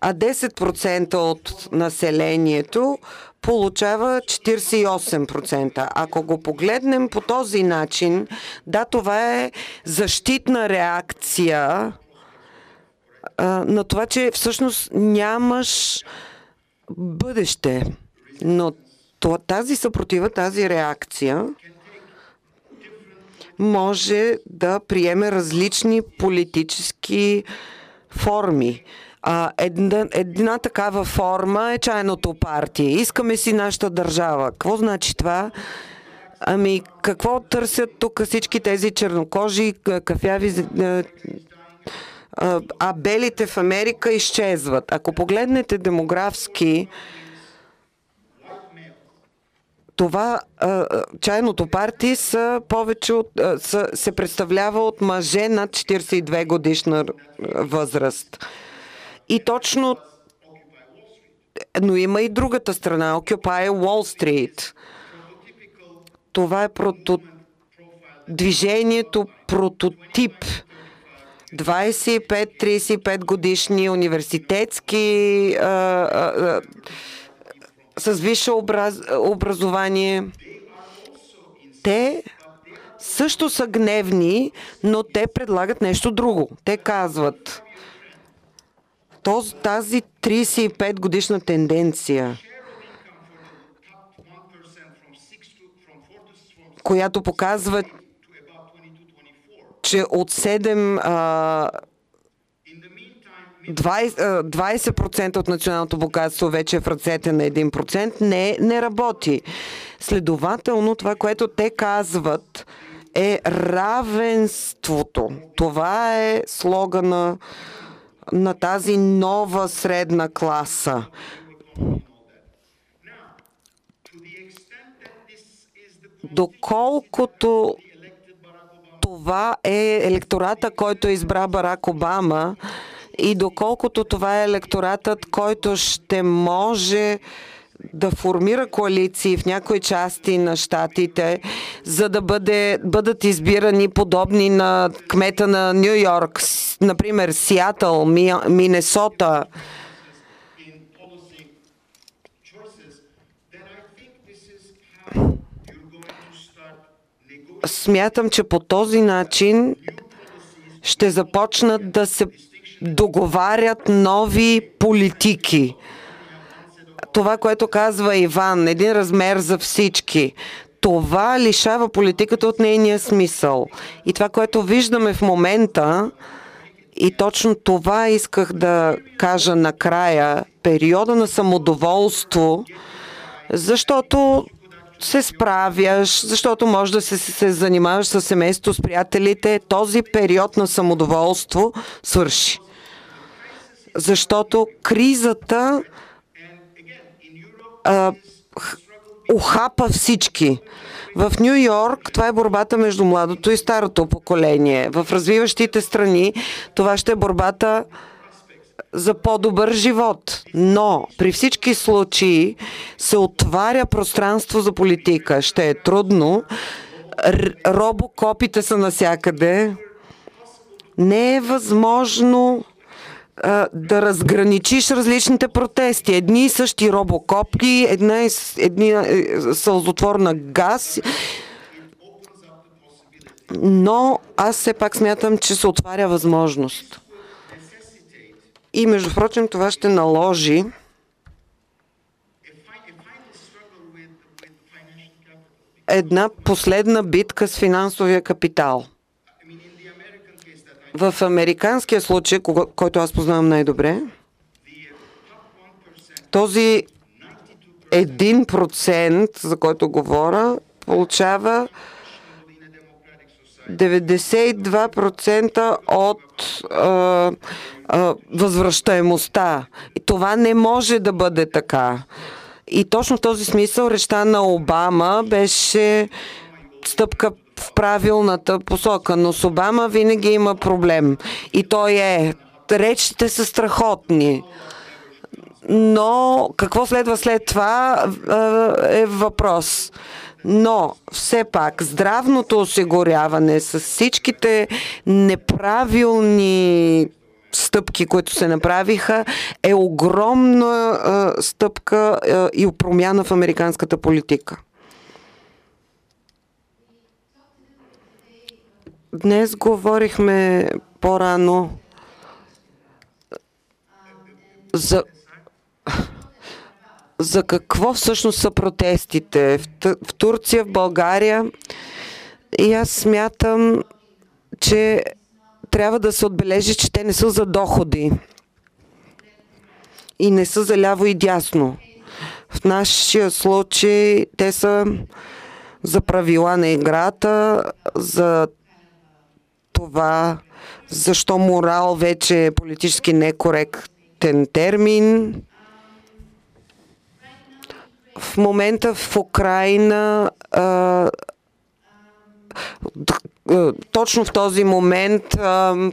а 10% от населението получава 48%. Ако го погледнем по този начин, да, това е защитна реакция на това, че всъщност нямаш бъдеще. Но тази съпротива, тази реакция може да приеме различни политически форми. Една, една такава форма е чайното партия. Искаме си нашата държава. Какво значи това? Ами, какво търсят тук всички тези чернокожи, кафяви а белите в Америка изчезват. Ако погледнете демографски, това чайното парти са повече от, са, се представлява от мъже над 42 годишна възраст. И точно но има и другата страна, Occupy Wall Street. Това е прото... движението прототип 25-35 годишни университетски а, а, а, с висше образ, образование. Те също са гневни, но те предлагат нещо друго. Те казват, тази 35 годишна тенденция, която показва, че от 7 а, 20%, 20% от националното богатство вече е в ръцете на 1%, не, не работи. Следователно, това, което те казват, е равенството. Това е слогана на тази нова средна класа. Доколкото това е електората, който избра Барак Обама и доколкото това е електоратът, който ще може да формира коалиции в някои части на щатите, за да бъде, бъдат избирани подобни на кмета на Нью Йорк, например Сиатъл, Минесота. Смятам, че по този начин ще започнат да се договарят нови политики. Това, което казва Иван, един размер за всички. Това лишава политиката от нейния смисъл. И това, което виждаме в момента, и точно това исках да кажа накрая, периода на самодоволство, защото се справяш, защото може да се, се занимаваш с семейство, с приятелите, този период на самодоволство свърши. Защото кризата а, ухапа всички. В Нью Йорк това е борбата между младото и старото поколение. В развиващите страни това ще е борбата за по-добър живот. Но при всички случаи се отваря пространство за политика. Ще е трудно. Робокопите са насякъде. Не е възможно да разграничиш различните протести. Едни и същи робокопки, една, едни е, сълзотворна газ. Но аз все пак смятам, че се отваря възможност. И между прочим това ще наложи една последна битка с финансовия капитал. В американския случай, който аз познавам най-добре, този 1%, за който говоря, получава 92% от а, а, възвръщаемостта. И това не може да бъде така. И точно в този смисъл речта на Обама беше стъпка в правилната посока, но с Обама винаги има проблем. И той е, речите са страхотни. Но какво следва след това е въпрос. Но все пак здравното осигуряване с всичките неправилни стъпки, които се направиха, е огромна стъпка и промяна в американската политика. Днес говорихме по-рано за за какво всъщност са протестите в, в Турция, в България. И аз смятам, че трябва да се отбележи, че те не са за доходи и не са за ляво и дясно. В нашия случай те са за правила на играта, за това, защо морал вече е политически некоректен термин. В момента в Украина точно в този момент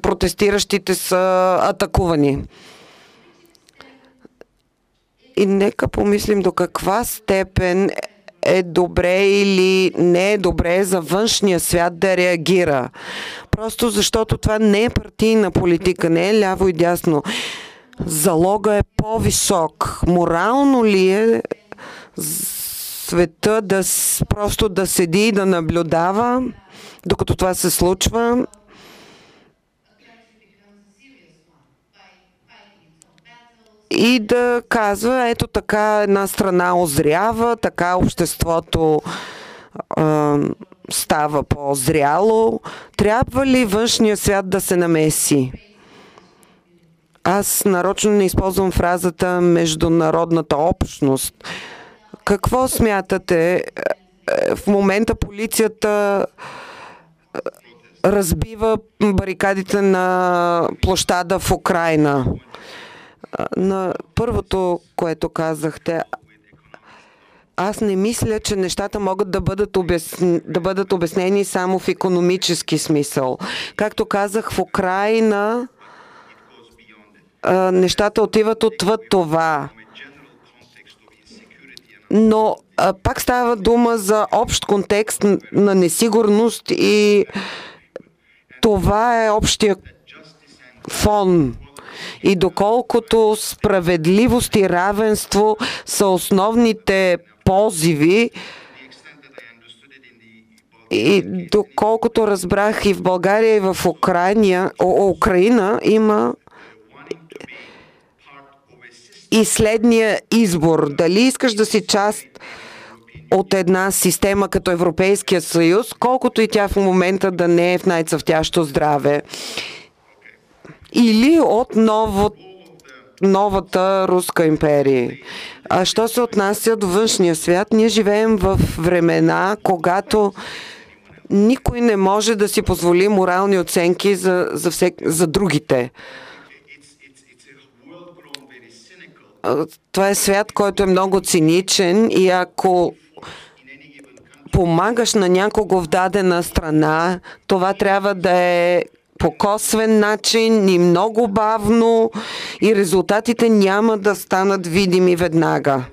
протестиращите са атакувани. И нека помислим до каква степен е добре или не е добре за външния свят да реагира. Просто защото това не е партийна политика, не е ляво и дясно. Залога е по-висок. Морално ли е света да просто да седи и да наблюдава, докато това се случва. И да казва, ето така една страна озрява, така обществото а, става по-зряло. Трябва ли външния свят да се намеси? Аз нарочно не използвам фразата международната общност какво смятате? Е, в момента полицията е, разбива барикадите на площада в Украина. На първото, което казахте, аз не мисля, че нещата могат да бъдат, обясн... да бъдат обяснени само в економически смисъл. Както казах, в Украина нещата отиват отвъд това но а, пак става дума за общ контекст на несигурност и това е общия фон. И доколкото справедливост и равенство са основните позиви, и доколкото разбрах и в България, и в Украина, Украина има и следния избор. Дали искаш да си част от една система като Европейския съюз, колкото и тя в момента да не е в най-цъфтящо здраве. Или от ново, новата руска империя. А що се отнася до външния свят, ние живеем в времена, когато никой не може да си позволи морални оценки за, за, всек, за другите. това е свят, който е много циничен и ако помагаш на някого в дадена страна, това трябва да е по косвен начин и много бавно и резултатите няма да станат видими веднага.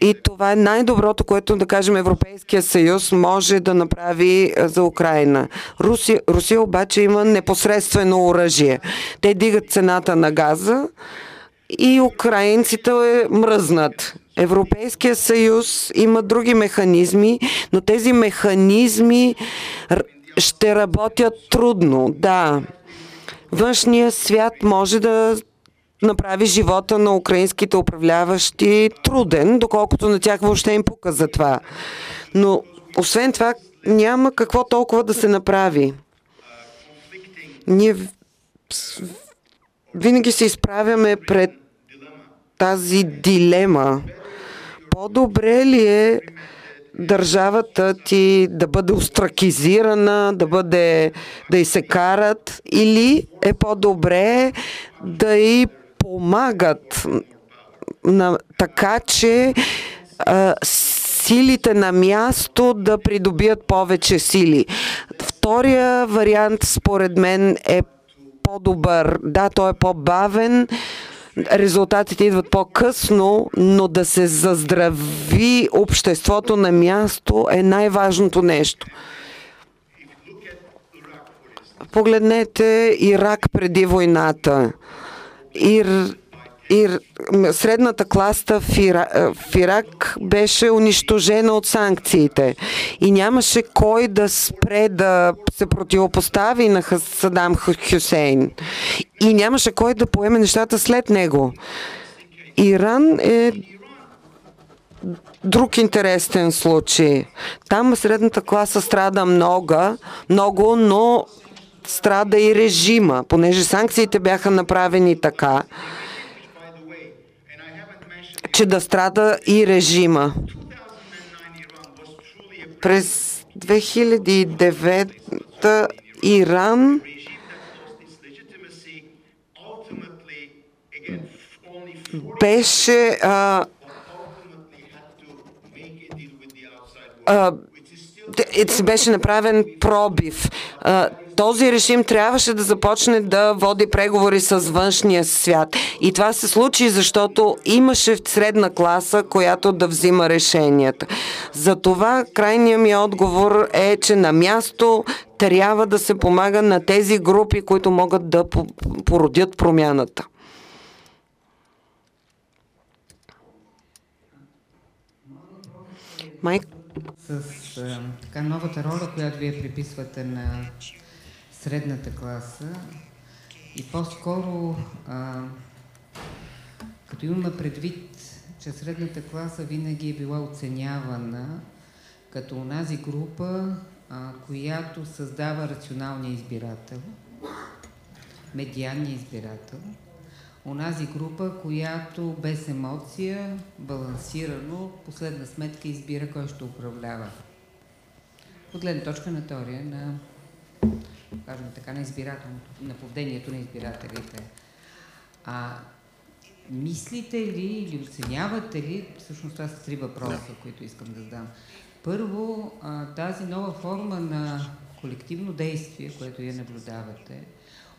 И това е най-доброто, което, да кажем, Европейския съюз може да направи за Украина. Русия, Русия обаче има непосредствено оръжие. Те дигат цената на газа и украинците е мръзнат. Европейския съюз има други механизми, но тези механизми ще работят трудно. Да, външния свят може да направи живота на украинските управляващи труден, доколкото на тях въобще им пука за това. Но освен това няма какво толкова да се направи. Ние винаги се изправяме пред тази дилема. По-добре ли е държавата ти да бъде остракизирана, да, бъде, да й се карат или е по-добре да й помагат на, така, че а, силите на място да придобият повече сили. Втория вариант, според мен, е по-добър. Да, той е по-бавен, резултатите идват по-късно, но да се заздрави обществото на място е най-важното нещо. Погледнете Ирак преди войната. Ир, Ир, средната класа в, Ира, в Ирак беше унищожена от санкциите и нямаше кой да спре да се противопостави на Садам Хюсейн и нямаше кой да поеме нещата след него. Иран е друг интересен случай. Там средната класа страда много, много, но страда и режима, понеже санкциите бяха направени така, че да страда и режима. През 2009 Иран беше а, а, беше направен пробив. А, този режим трябваше да започне да води преговори с външния свят. И това се случи, защото имаше средна класа, която да взима решенията. Затова крайният ми отговор е, че на място трябва да се помага на тези групи, които могат да породят промяната. Майк? С а, така новата роля, която вие приписвате на средната класа и по-скоро като имаме предвид, че средната класа винаги е била оценявана като онази група, а, която създава рационалния избирател, медианния избирател, онази група, която без емоция, балансирано, последна сметка избира кой ще управлява. От точка на теория на кажем така, на избирателното, на поведението на избирателите. А мислите ли или оценявате ли, всъщност това са три въпроса, да. които искам да задам. Първо, а, тази нова форма на колективно действие, което я наблюдавате,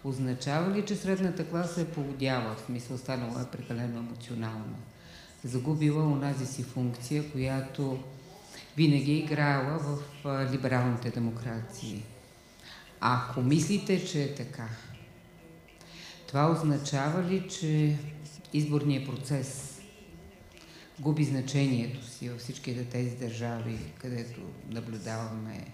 означава ли, че средната класа е полудяла, в смисъл станала е прекалено емоционална? Загубила онази си функция, която винаги е играла в либералните демокрации. Ако мислите, че е така, това означава ли, че изборният процес губи значението си във всичките тези държави, където наблюдаваме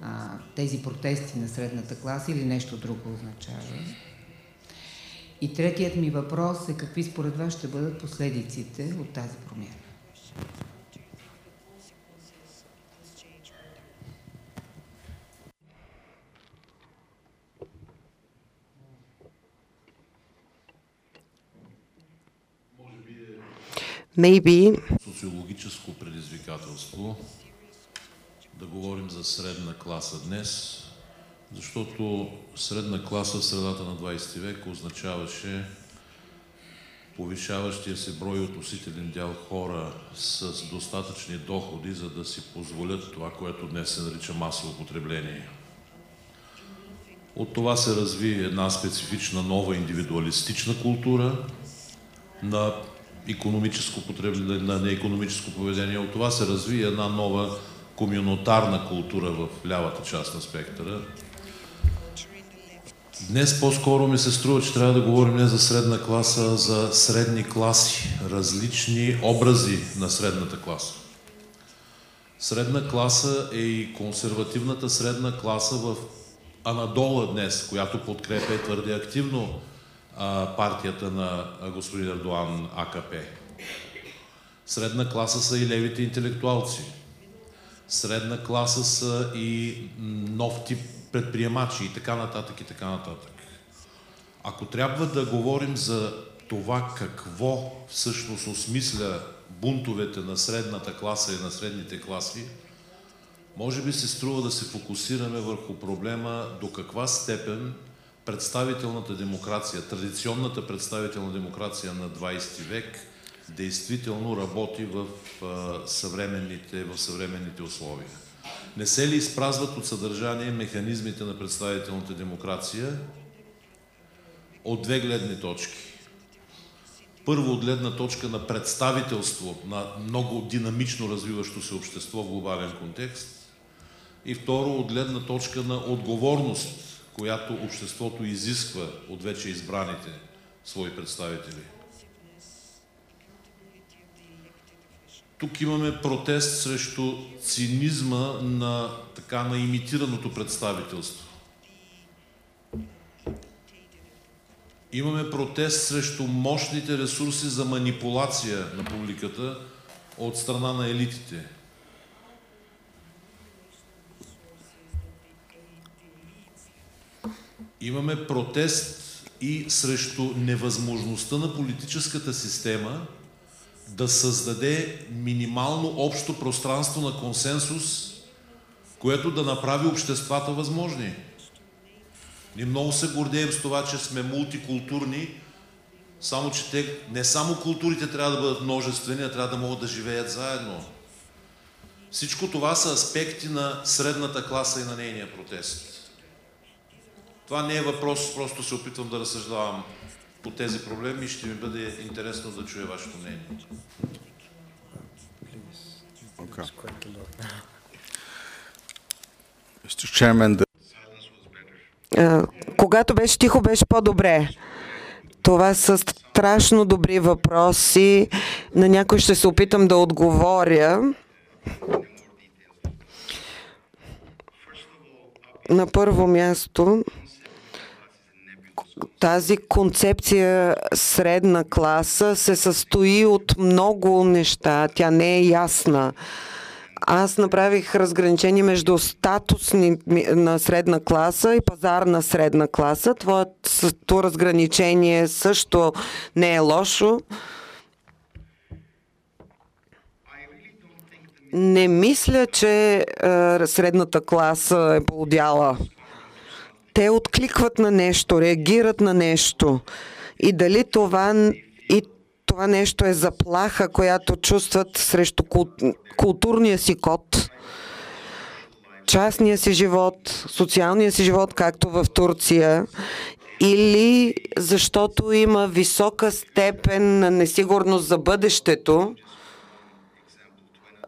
а, тези протести на средната класа или нещо друго означава? И третият ми въпрос е какви според вас ще бъдат последиците от тази промяна? Maybe социологическо предизвикателство да говорим за средна класа днес, защото средна класа в средата на 20 век означаваше повишаващия се брой относителен дял хора с достатъчни доходи, за да си позволят това, което днес се нарича масово потребление. От това се разви една специфична нова индивидуалистична култура на економическо потребление, на неекономическо поведение. От това се разви една нова комюнотарна култура в лявата част на спектъра. Днес по-скоро ми се струва, че трябва да говорим не за средна класа, а за средни класи, различни образи на средната класа. Средна класа е и консервативната средна класа в Анадола днес, която подкрепя твърде активно партията на господин Ердоан АКП. Средна класа са и левите интелектуалци. Средна класа са и нов тип предприемачи и така нататък и така нататък. Ако трябва да говорим за това какво всъщност осмисля бунтовете на средната класа и на средните класи, може би се струва да се фокусираме върху проблема до каква степен представителната демокрация, традиционната представителна демокрация на 20 век действително работи в съвременните, в съвременните условия. Не се ли изпразват от съдържание механизмите на представителната демокрация от две гледни точки? Първо от гледна точка на представителство на много динамично развиващо се общество в глобален контекст и второ от гледна точка на отговорност, която обществото изисква от вече избраните свои представители. Тук имаме протест срещу цинизма на така на имитираното представителство. Имаме протест срещу мощните ресурси за манипулация на публиката от страна на елитите. Имаме протест и срещу невъзможността на политическата система да създаде минимално общо пространство на консенсус, което да направи обществата възможни. Ние много се гордеем с това, че сме мултикултурни, само че те, не само културите трябва да бъдат множествени, а трябва да могат да живеят заедно. Всичко това са аспекти на средната класа и на нейния протест. Това не е въпрос, просто се опитвам да разсъждавам по тези проблеми и ще ми бъде интересно да чуя вашето мнение. когато беше тихо, беше по-добре. Това са страшно добри въпроси. На някой ще се опитам да отговоря. На първо място, тази концепция средна класа се състои от много неща. Тя не е ясна. Аз направих разграничение между статусни на средна класа и пазар на средна класа. Твоето разграничение също не е лошо. Не мисля, че е, средната класа е полудяла те откликват на нещо, реагират на нещо. И дали това, и това нещо е заплаха, която чувстват срещу културния си код, частния си живот, социалния си живот, както в Турция, или защото има висока степен на несигурност за бъдещето,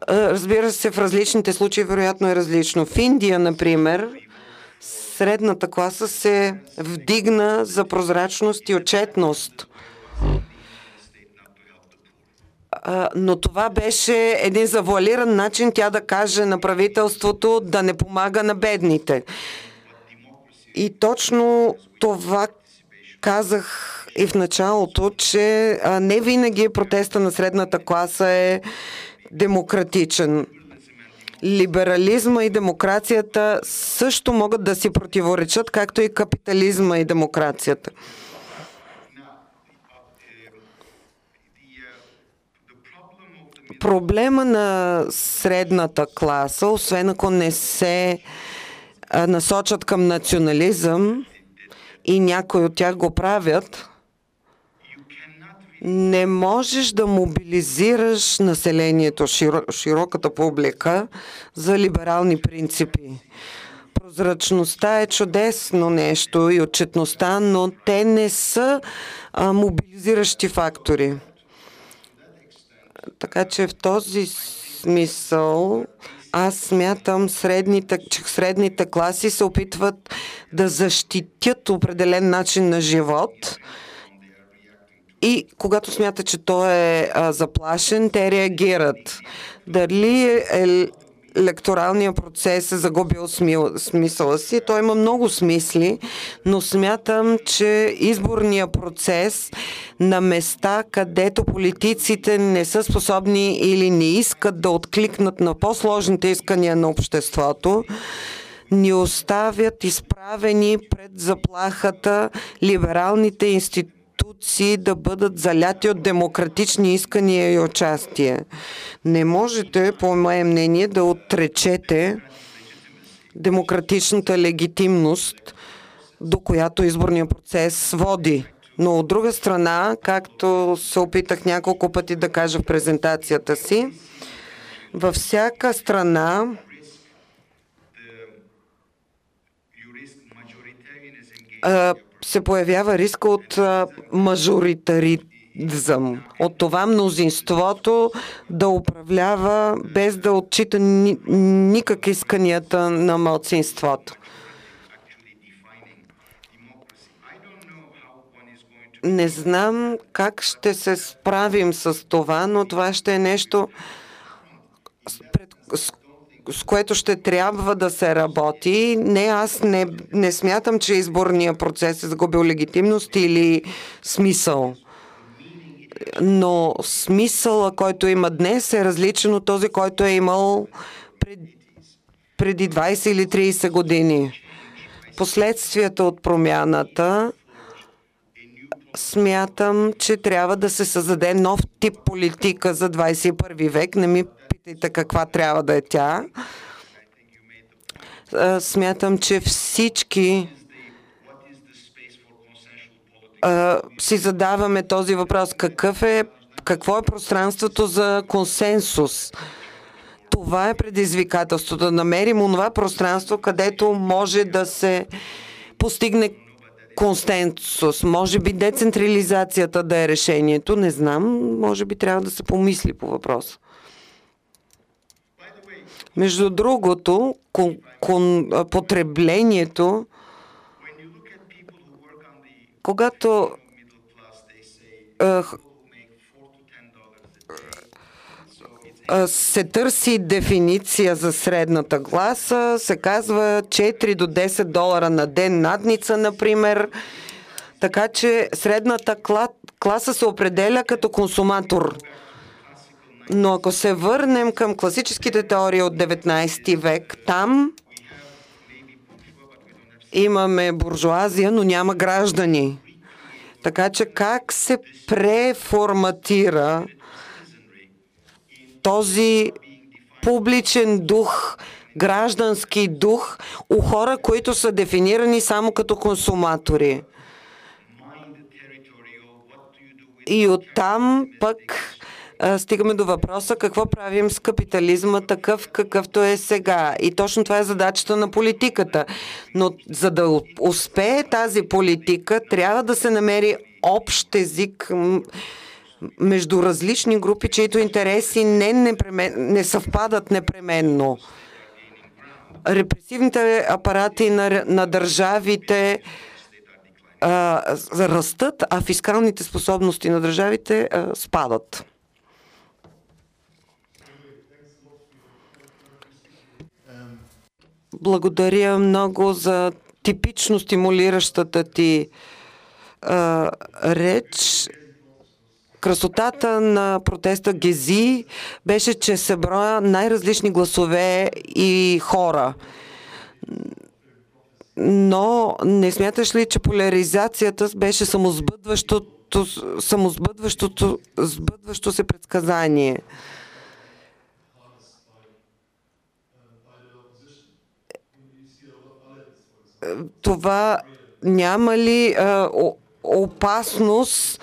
Разбира се, в различните случаи вероятно е различно. В Индия, например, средната класа се вдигна за прозрачност и отчетност. Но това беше един завуалиран начин тя да каже на правителството да не помага на бедните. И точно това казах и в началото, че не винаги протеста на средната класа е демократичен либерализма и демокрацията също могат да си противоречат, както и капитализма и демокрацията. Проблема на средната класа, освен ако не се насочат към национализъм и някои от тях го правят, не можеш да мобилизираш населението, широката публика за либерални принципи. Прозрачността е чудесно нещо и отчетността, но те не са а, мобилизиращи фактори. Така че в този смисъл аз смятам, средните, че средните класи се опитват да защитят определен начин на живот – и когато смятат, че той е а, заплашен, те реагират. Дали е, електоралния процес е загубил смисъла си. Той има много смисли, но смятам, че изборния процес на места, където политиците не са способни или не искат да откликнат на по-сложните искания на обществото, ни оставят изправени пред заплахата либералните институции да бъдат заляти от демократични искания и участие. Не можете, по мое мнение, да отречете демократичната легитимност, до която изборния процес води. Но от друга страна, както се опитах няколко пъти да кажа в презентацията си, във всяка страна се появява риска от мажоритаризъм, от това мнозинството да управлява без да отчита ни, никак исканията на мълцинството. Не знам как ще се справим с това, но това ще е нещо, с с което ще трябва да се работи. Не, аз не, не смятам, че изборния процес е загубил легитимност или смисъл. Но смисъла, който има днес, е различен от този, който е имал пред, преди 20 или 30 години. Последствията от промяната смятам, че трябва да се създаде нов тип политика за 21 век. Не ми питайте каква трябва да е тя. Смятам, че всички си задаваме този въпрос. Какъв е, какво е пространството за консенсус? Това е предизвикателството. Да намерим онова пространство, където може да се постигне консенсус. Може би децентрализацията да е решението, не знам. Може би трябва да се помисли по въпроса. Между другото, потреблението, когато се търси дефиниция за средната класа, се казва 4 до 10 долара на ден надница, например. Така че средната класа се определя като консуматор. Но ако се върнем към класическите теории от 19 век, там имаме буржуазия, но няма граждани. Така че как се преформатира този публичен дух, граждански дух у хора, които са дефинирани само като консуматори. И оттам пък стигаме до въпроса какво правим с капитализма такъв какъвто е сега. И точно това е задачата на политиката. Но за да успее тази политика, трябва да се намери общ език между различни групи, чието интереси не, непремен... не съвпадат непременно. Репресивните апарати на, на държавите а, растат, а фискалните способности на държавите а, спадат. Благодаря много за типично стимулиращата ти а, реч. Красотата на протеста Гези беше, че се броя най-различни гласове и хора. Но не смяташ ли, че поляризацията беше самосбъдващото, самосбъдващото сбъдващо се предсказание? Това няма ли а, опасност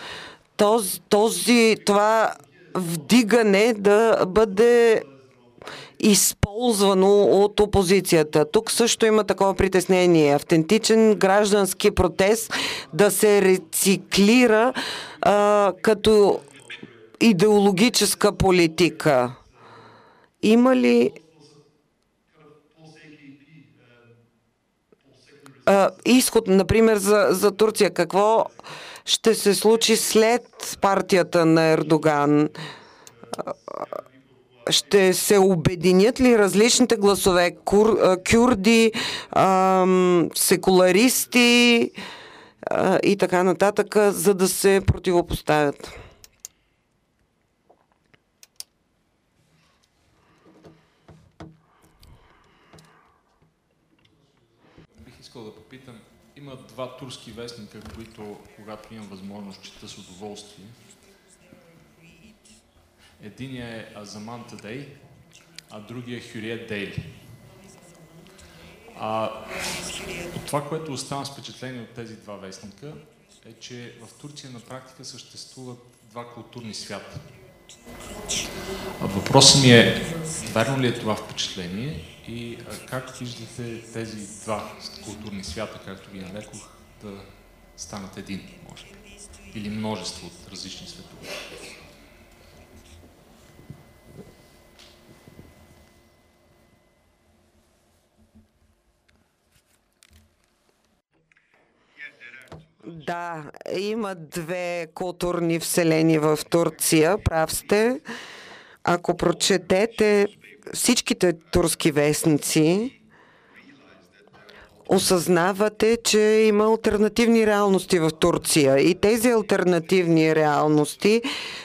този, този, това вдигане да бъде използвано от опозицията. Тук също има такова притеснение. Автентичен граждански протест да се рециклира а, като идеологическа политика. Има ли а, изход, например, за, за Турция? Какво ще се случи след партията на Ердоган. ще се обединят ли различните гласове, кур, кюрди, ам, секуларисти а, и така нататък, за да се противопоставят? Бих искал да попитам, има два турски вестника, които, когато имам възможност, чета с удоволствие. Единият е Азаман Тадей, а другия е Хюриет Дейли. А, това, което оставам с впечатление от тези два вестника, е, че в Турция на практика съществуват два културни свята. Въпросът ми е, верно ли е това впечатление и как виждате тези два културни свята, както ги нарекох, да станат един, може би, или множество от различни светове? Да, има две културни вселени в Турция, прав сте. Ако прочетете всичките турски вестници, осъзнавате, че има альтернативни реалности в Турция. И тези альтернативни реалности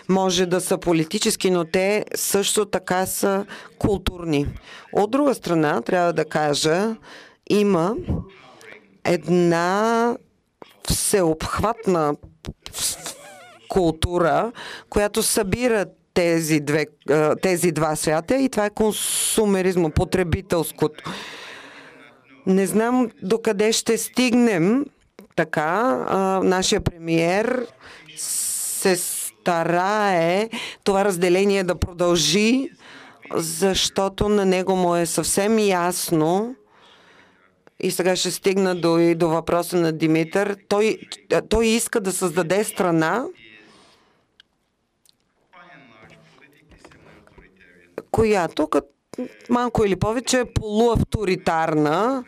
може да са политически, но те също така са културни. От друга страна, трябва да кажа, има една всеобхватна култура, която събира тези, две, тези два свята и това е консумеризма, потребителското. Не знам докъде ще стигнем така. Нашия премиер се старае това разделение да продължи, защото на него му е съвсем ясно, и сега ще стигна до, и до въпроса на Димитър. Той, той иска да създаде страна, която като малко или повече е полуавторитарна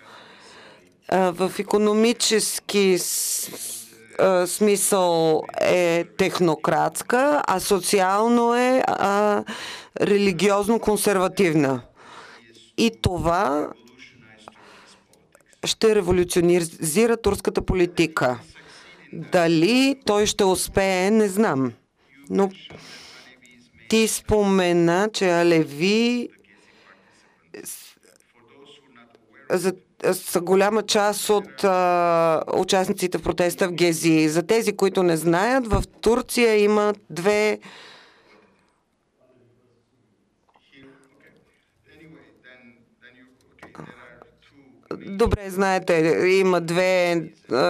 в економически смисъл е технократска, а социално е а, религиозно консервативна. И това ще революционизира турската политика. Дали той ще успее, не знам. Но ти спомена, че Алеви за, са голяма част от а, участниците в протеста в Гези. За тези, които не знаят, в Турция има две Добре, знаете, има две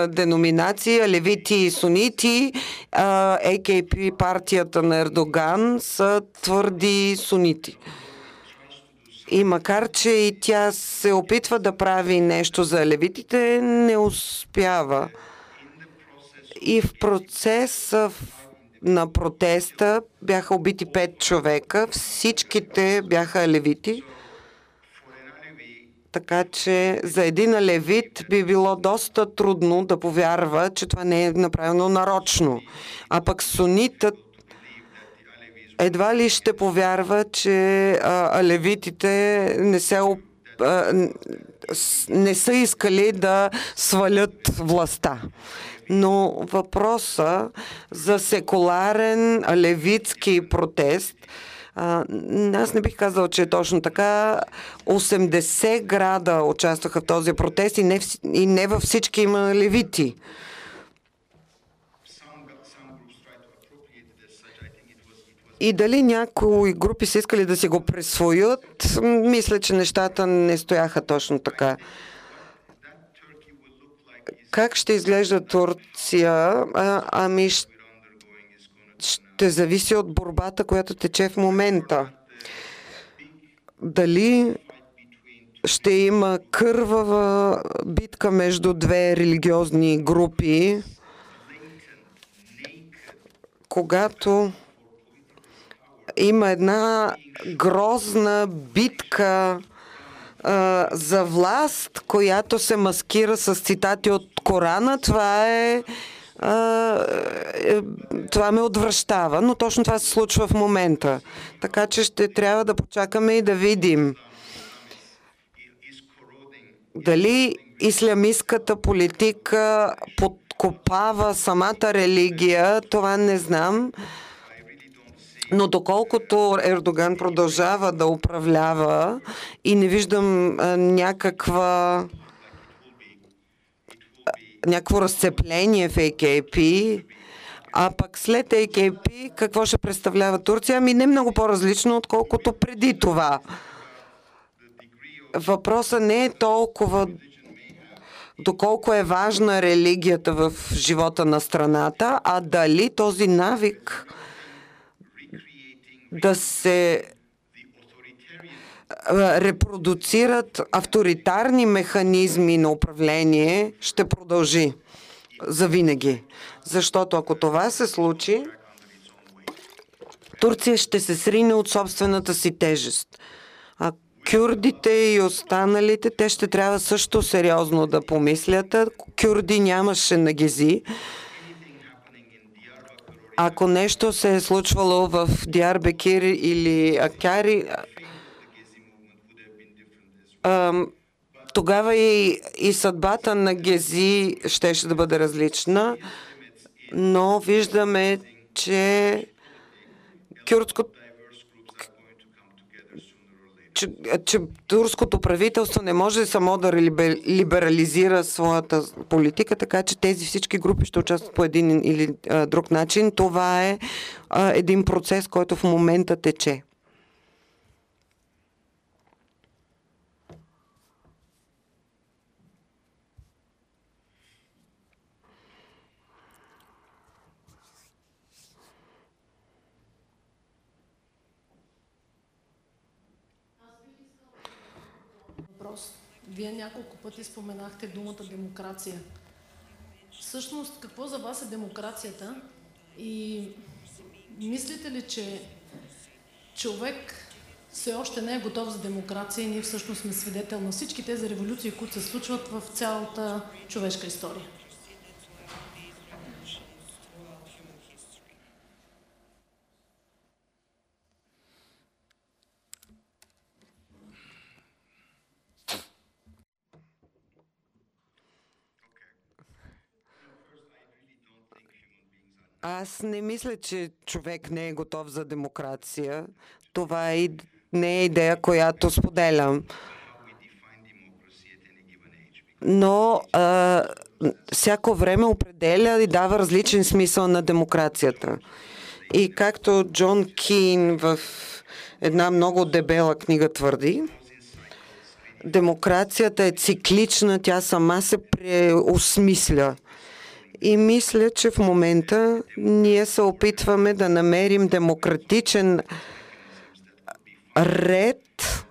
деноминации, левити и сунити. А, АКП, партията на Ердоган, са твърди сунити. И макар, че и тя се опитва да прави нещо за левитите, не успява. И в процеса на протеста бяха убити пет човека. Всичките бяха левити. Така че за един левит би било доста трудно да повярва, че това не е направено нарочно. А пък сунитът едва ли ще повярва, че а, левитите не се а, не са искали да свалят властта. Но въпроса за секуларен левитски протест – аз не бих казал, че е точно така. 80 града участваха в този протест и не, и не във всички има левити. И дали някои групи са искали да си го присвоят, мисля, че нещата не стояха точно така. Как ще изглежда Турция? А, ами ще ще зависи от борбата, която тече в момента. Дали ще има кървава битка между две религиозни групи, когато има една грозна битка а, за власт, която се маскира с цитати от Корана. Това е това ме отвръщава, но точно това се случва в момента. Така че ще трябва да почакаме и да видим дали ислямистката политика подкопава самата религия, това не знам. Но доколкото Ердоган продължава да управлява и не виждам някаква някакво разцепление в АКП, а пък след АКП какво ще представлява Турция? Ами не много по-различно, отколкото преди това. Въпросът не е толкова доколко е важна религията в живота на страната, а дали този навик да се репродуцират авторитарни механизми на управление ще продължи за винаги. Защото ако това се случи, Турция ще се срине от собствената си тежест. А кюрдите и останалите, те ще трябва също сериозно да помислят. Кюрди нямаше на гези. Ако нещо се е случвало в Диарбекир или Акари, тогава и, и съдбата на Гези щеше да бъде различна, но виждаме, че кюрдското че, че турското правителство не може само да либерализира своята политика, така че тези всички групи ще участват по един или а, друг начин. Това е а, един процес, който в момента тече. Вие няколко пъти споменахте думата демокрация. Всъщност, какво за вас е демокрацията? И мислите ли, че човек все още не е готов за демокрация и ние всъщност сме свидетел на всички тези революции, които се случват в цялата човешка история? Аз не мисля, че човек не е готов за демокрация. Това е, не е идея, която споделям. Но а, всяко време определя и дава различен смисъл на демокрацията. И както Джон Кин в една много дебела книга твърди, демокрацията е циклична, тя сама се преосмисля – и мисля, че в момента ние се опитваме да намерим демократичен ред,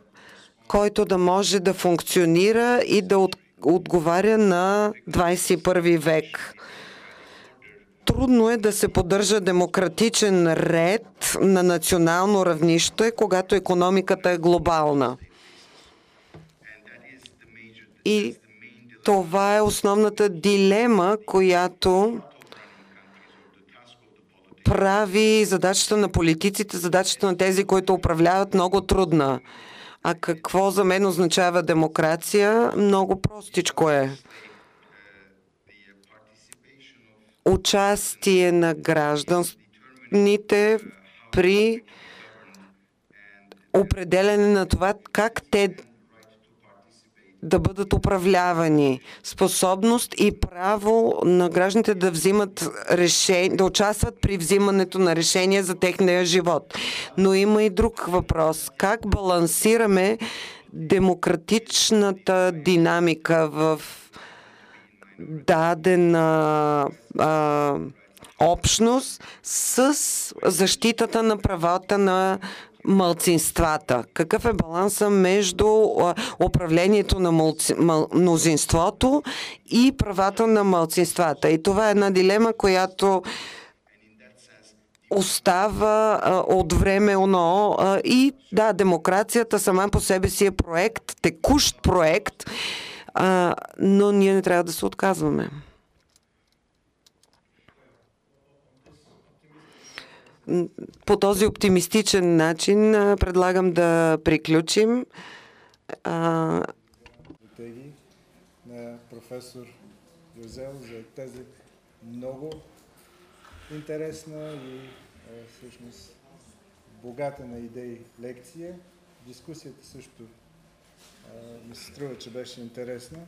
който да може да функционира и да от, отговаря на 21 век. Трудно е да се поддържа демократичен ред на национално равнище, когато економиката е глобална. И това е основната дилема, която прави задачата на политиците, задачата на тези, които управляват много трудна. А какво за мен означава демокрация? Много простичко е. Участие на гражданите при определене на това как те да бъдат управлявани, способност и право на гражданите да взимат решение, да участват при взимането на решения за техния живот. Но има и друг въпрос. Как балансираме демократичната динамика в дадена а, общност с защитата на правата на мълцинствата? Какъв е баланса между управлението на мнозинството и правата на мълцинствата? И това е една дилема, която остава от време оно и да, демокрацията сама по себе си е проект, текущ проект, но ние не трябва да се отказваме. По този оптимистичен начин а, предлагам да приключим. А, на професор Юзел за тази много интересна и всъщност богата на идеи лекция. Дискусията също ми се струва, че беше интересна.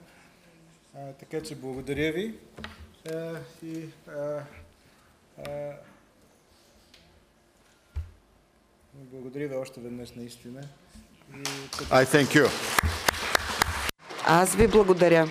А, така че благодаря ви е, и а, а, благодаря ви още веднъж наистина. И I thank you. аз ви благодаря.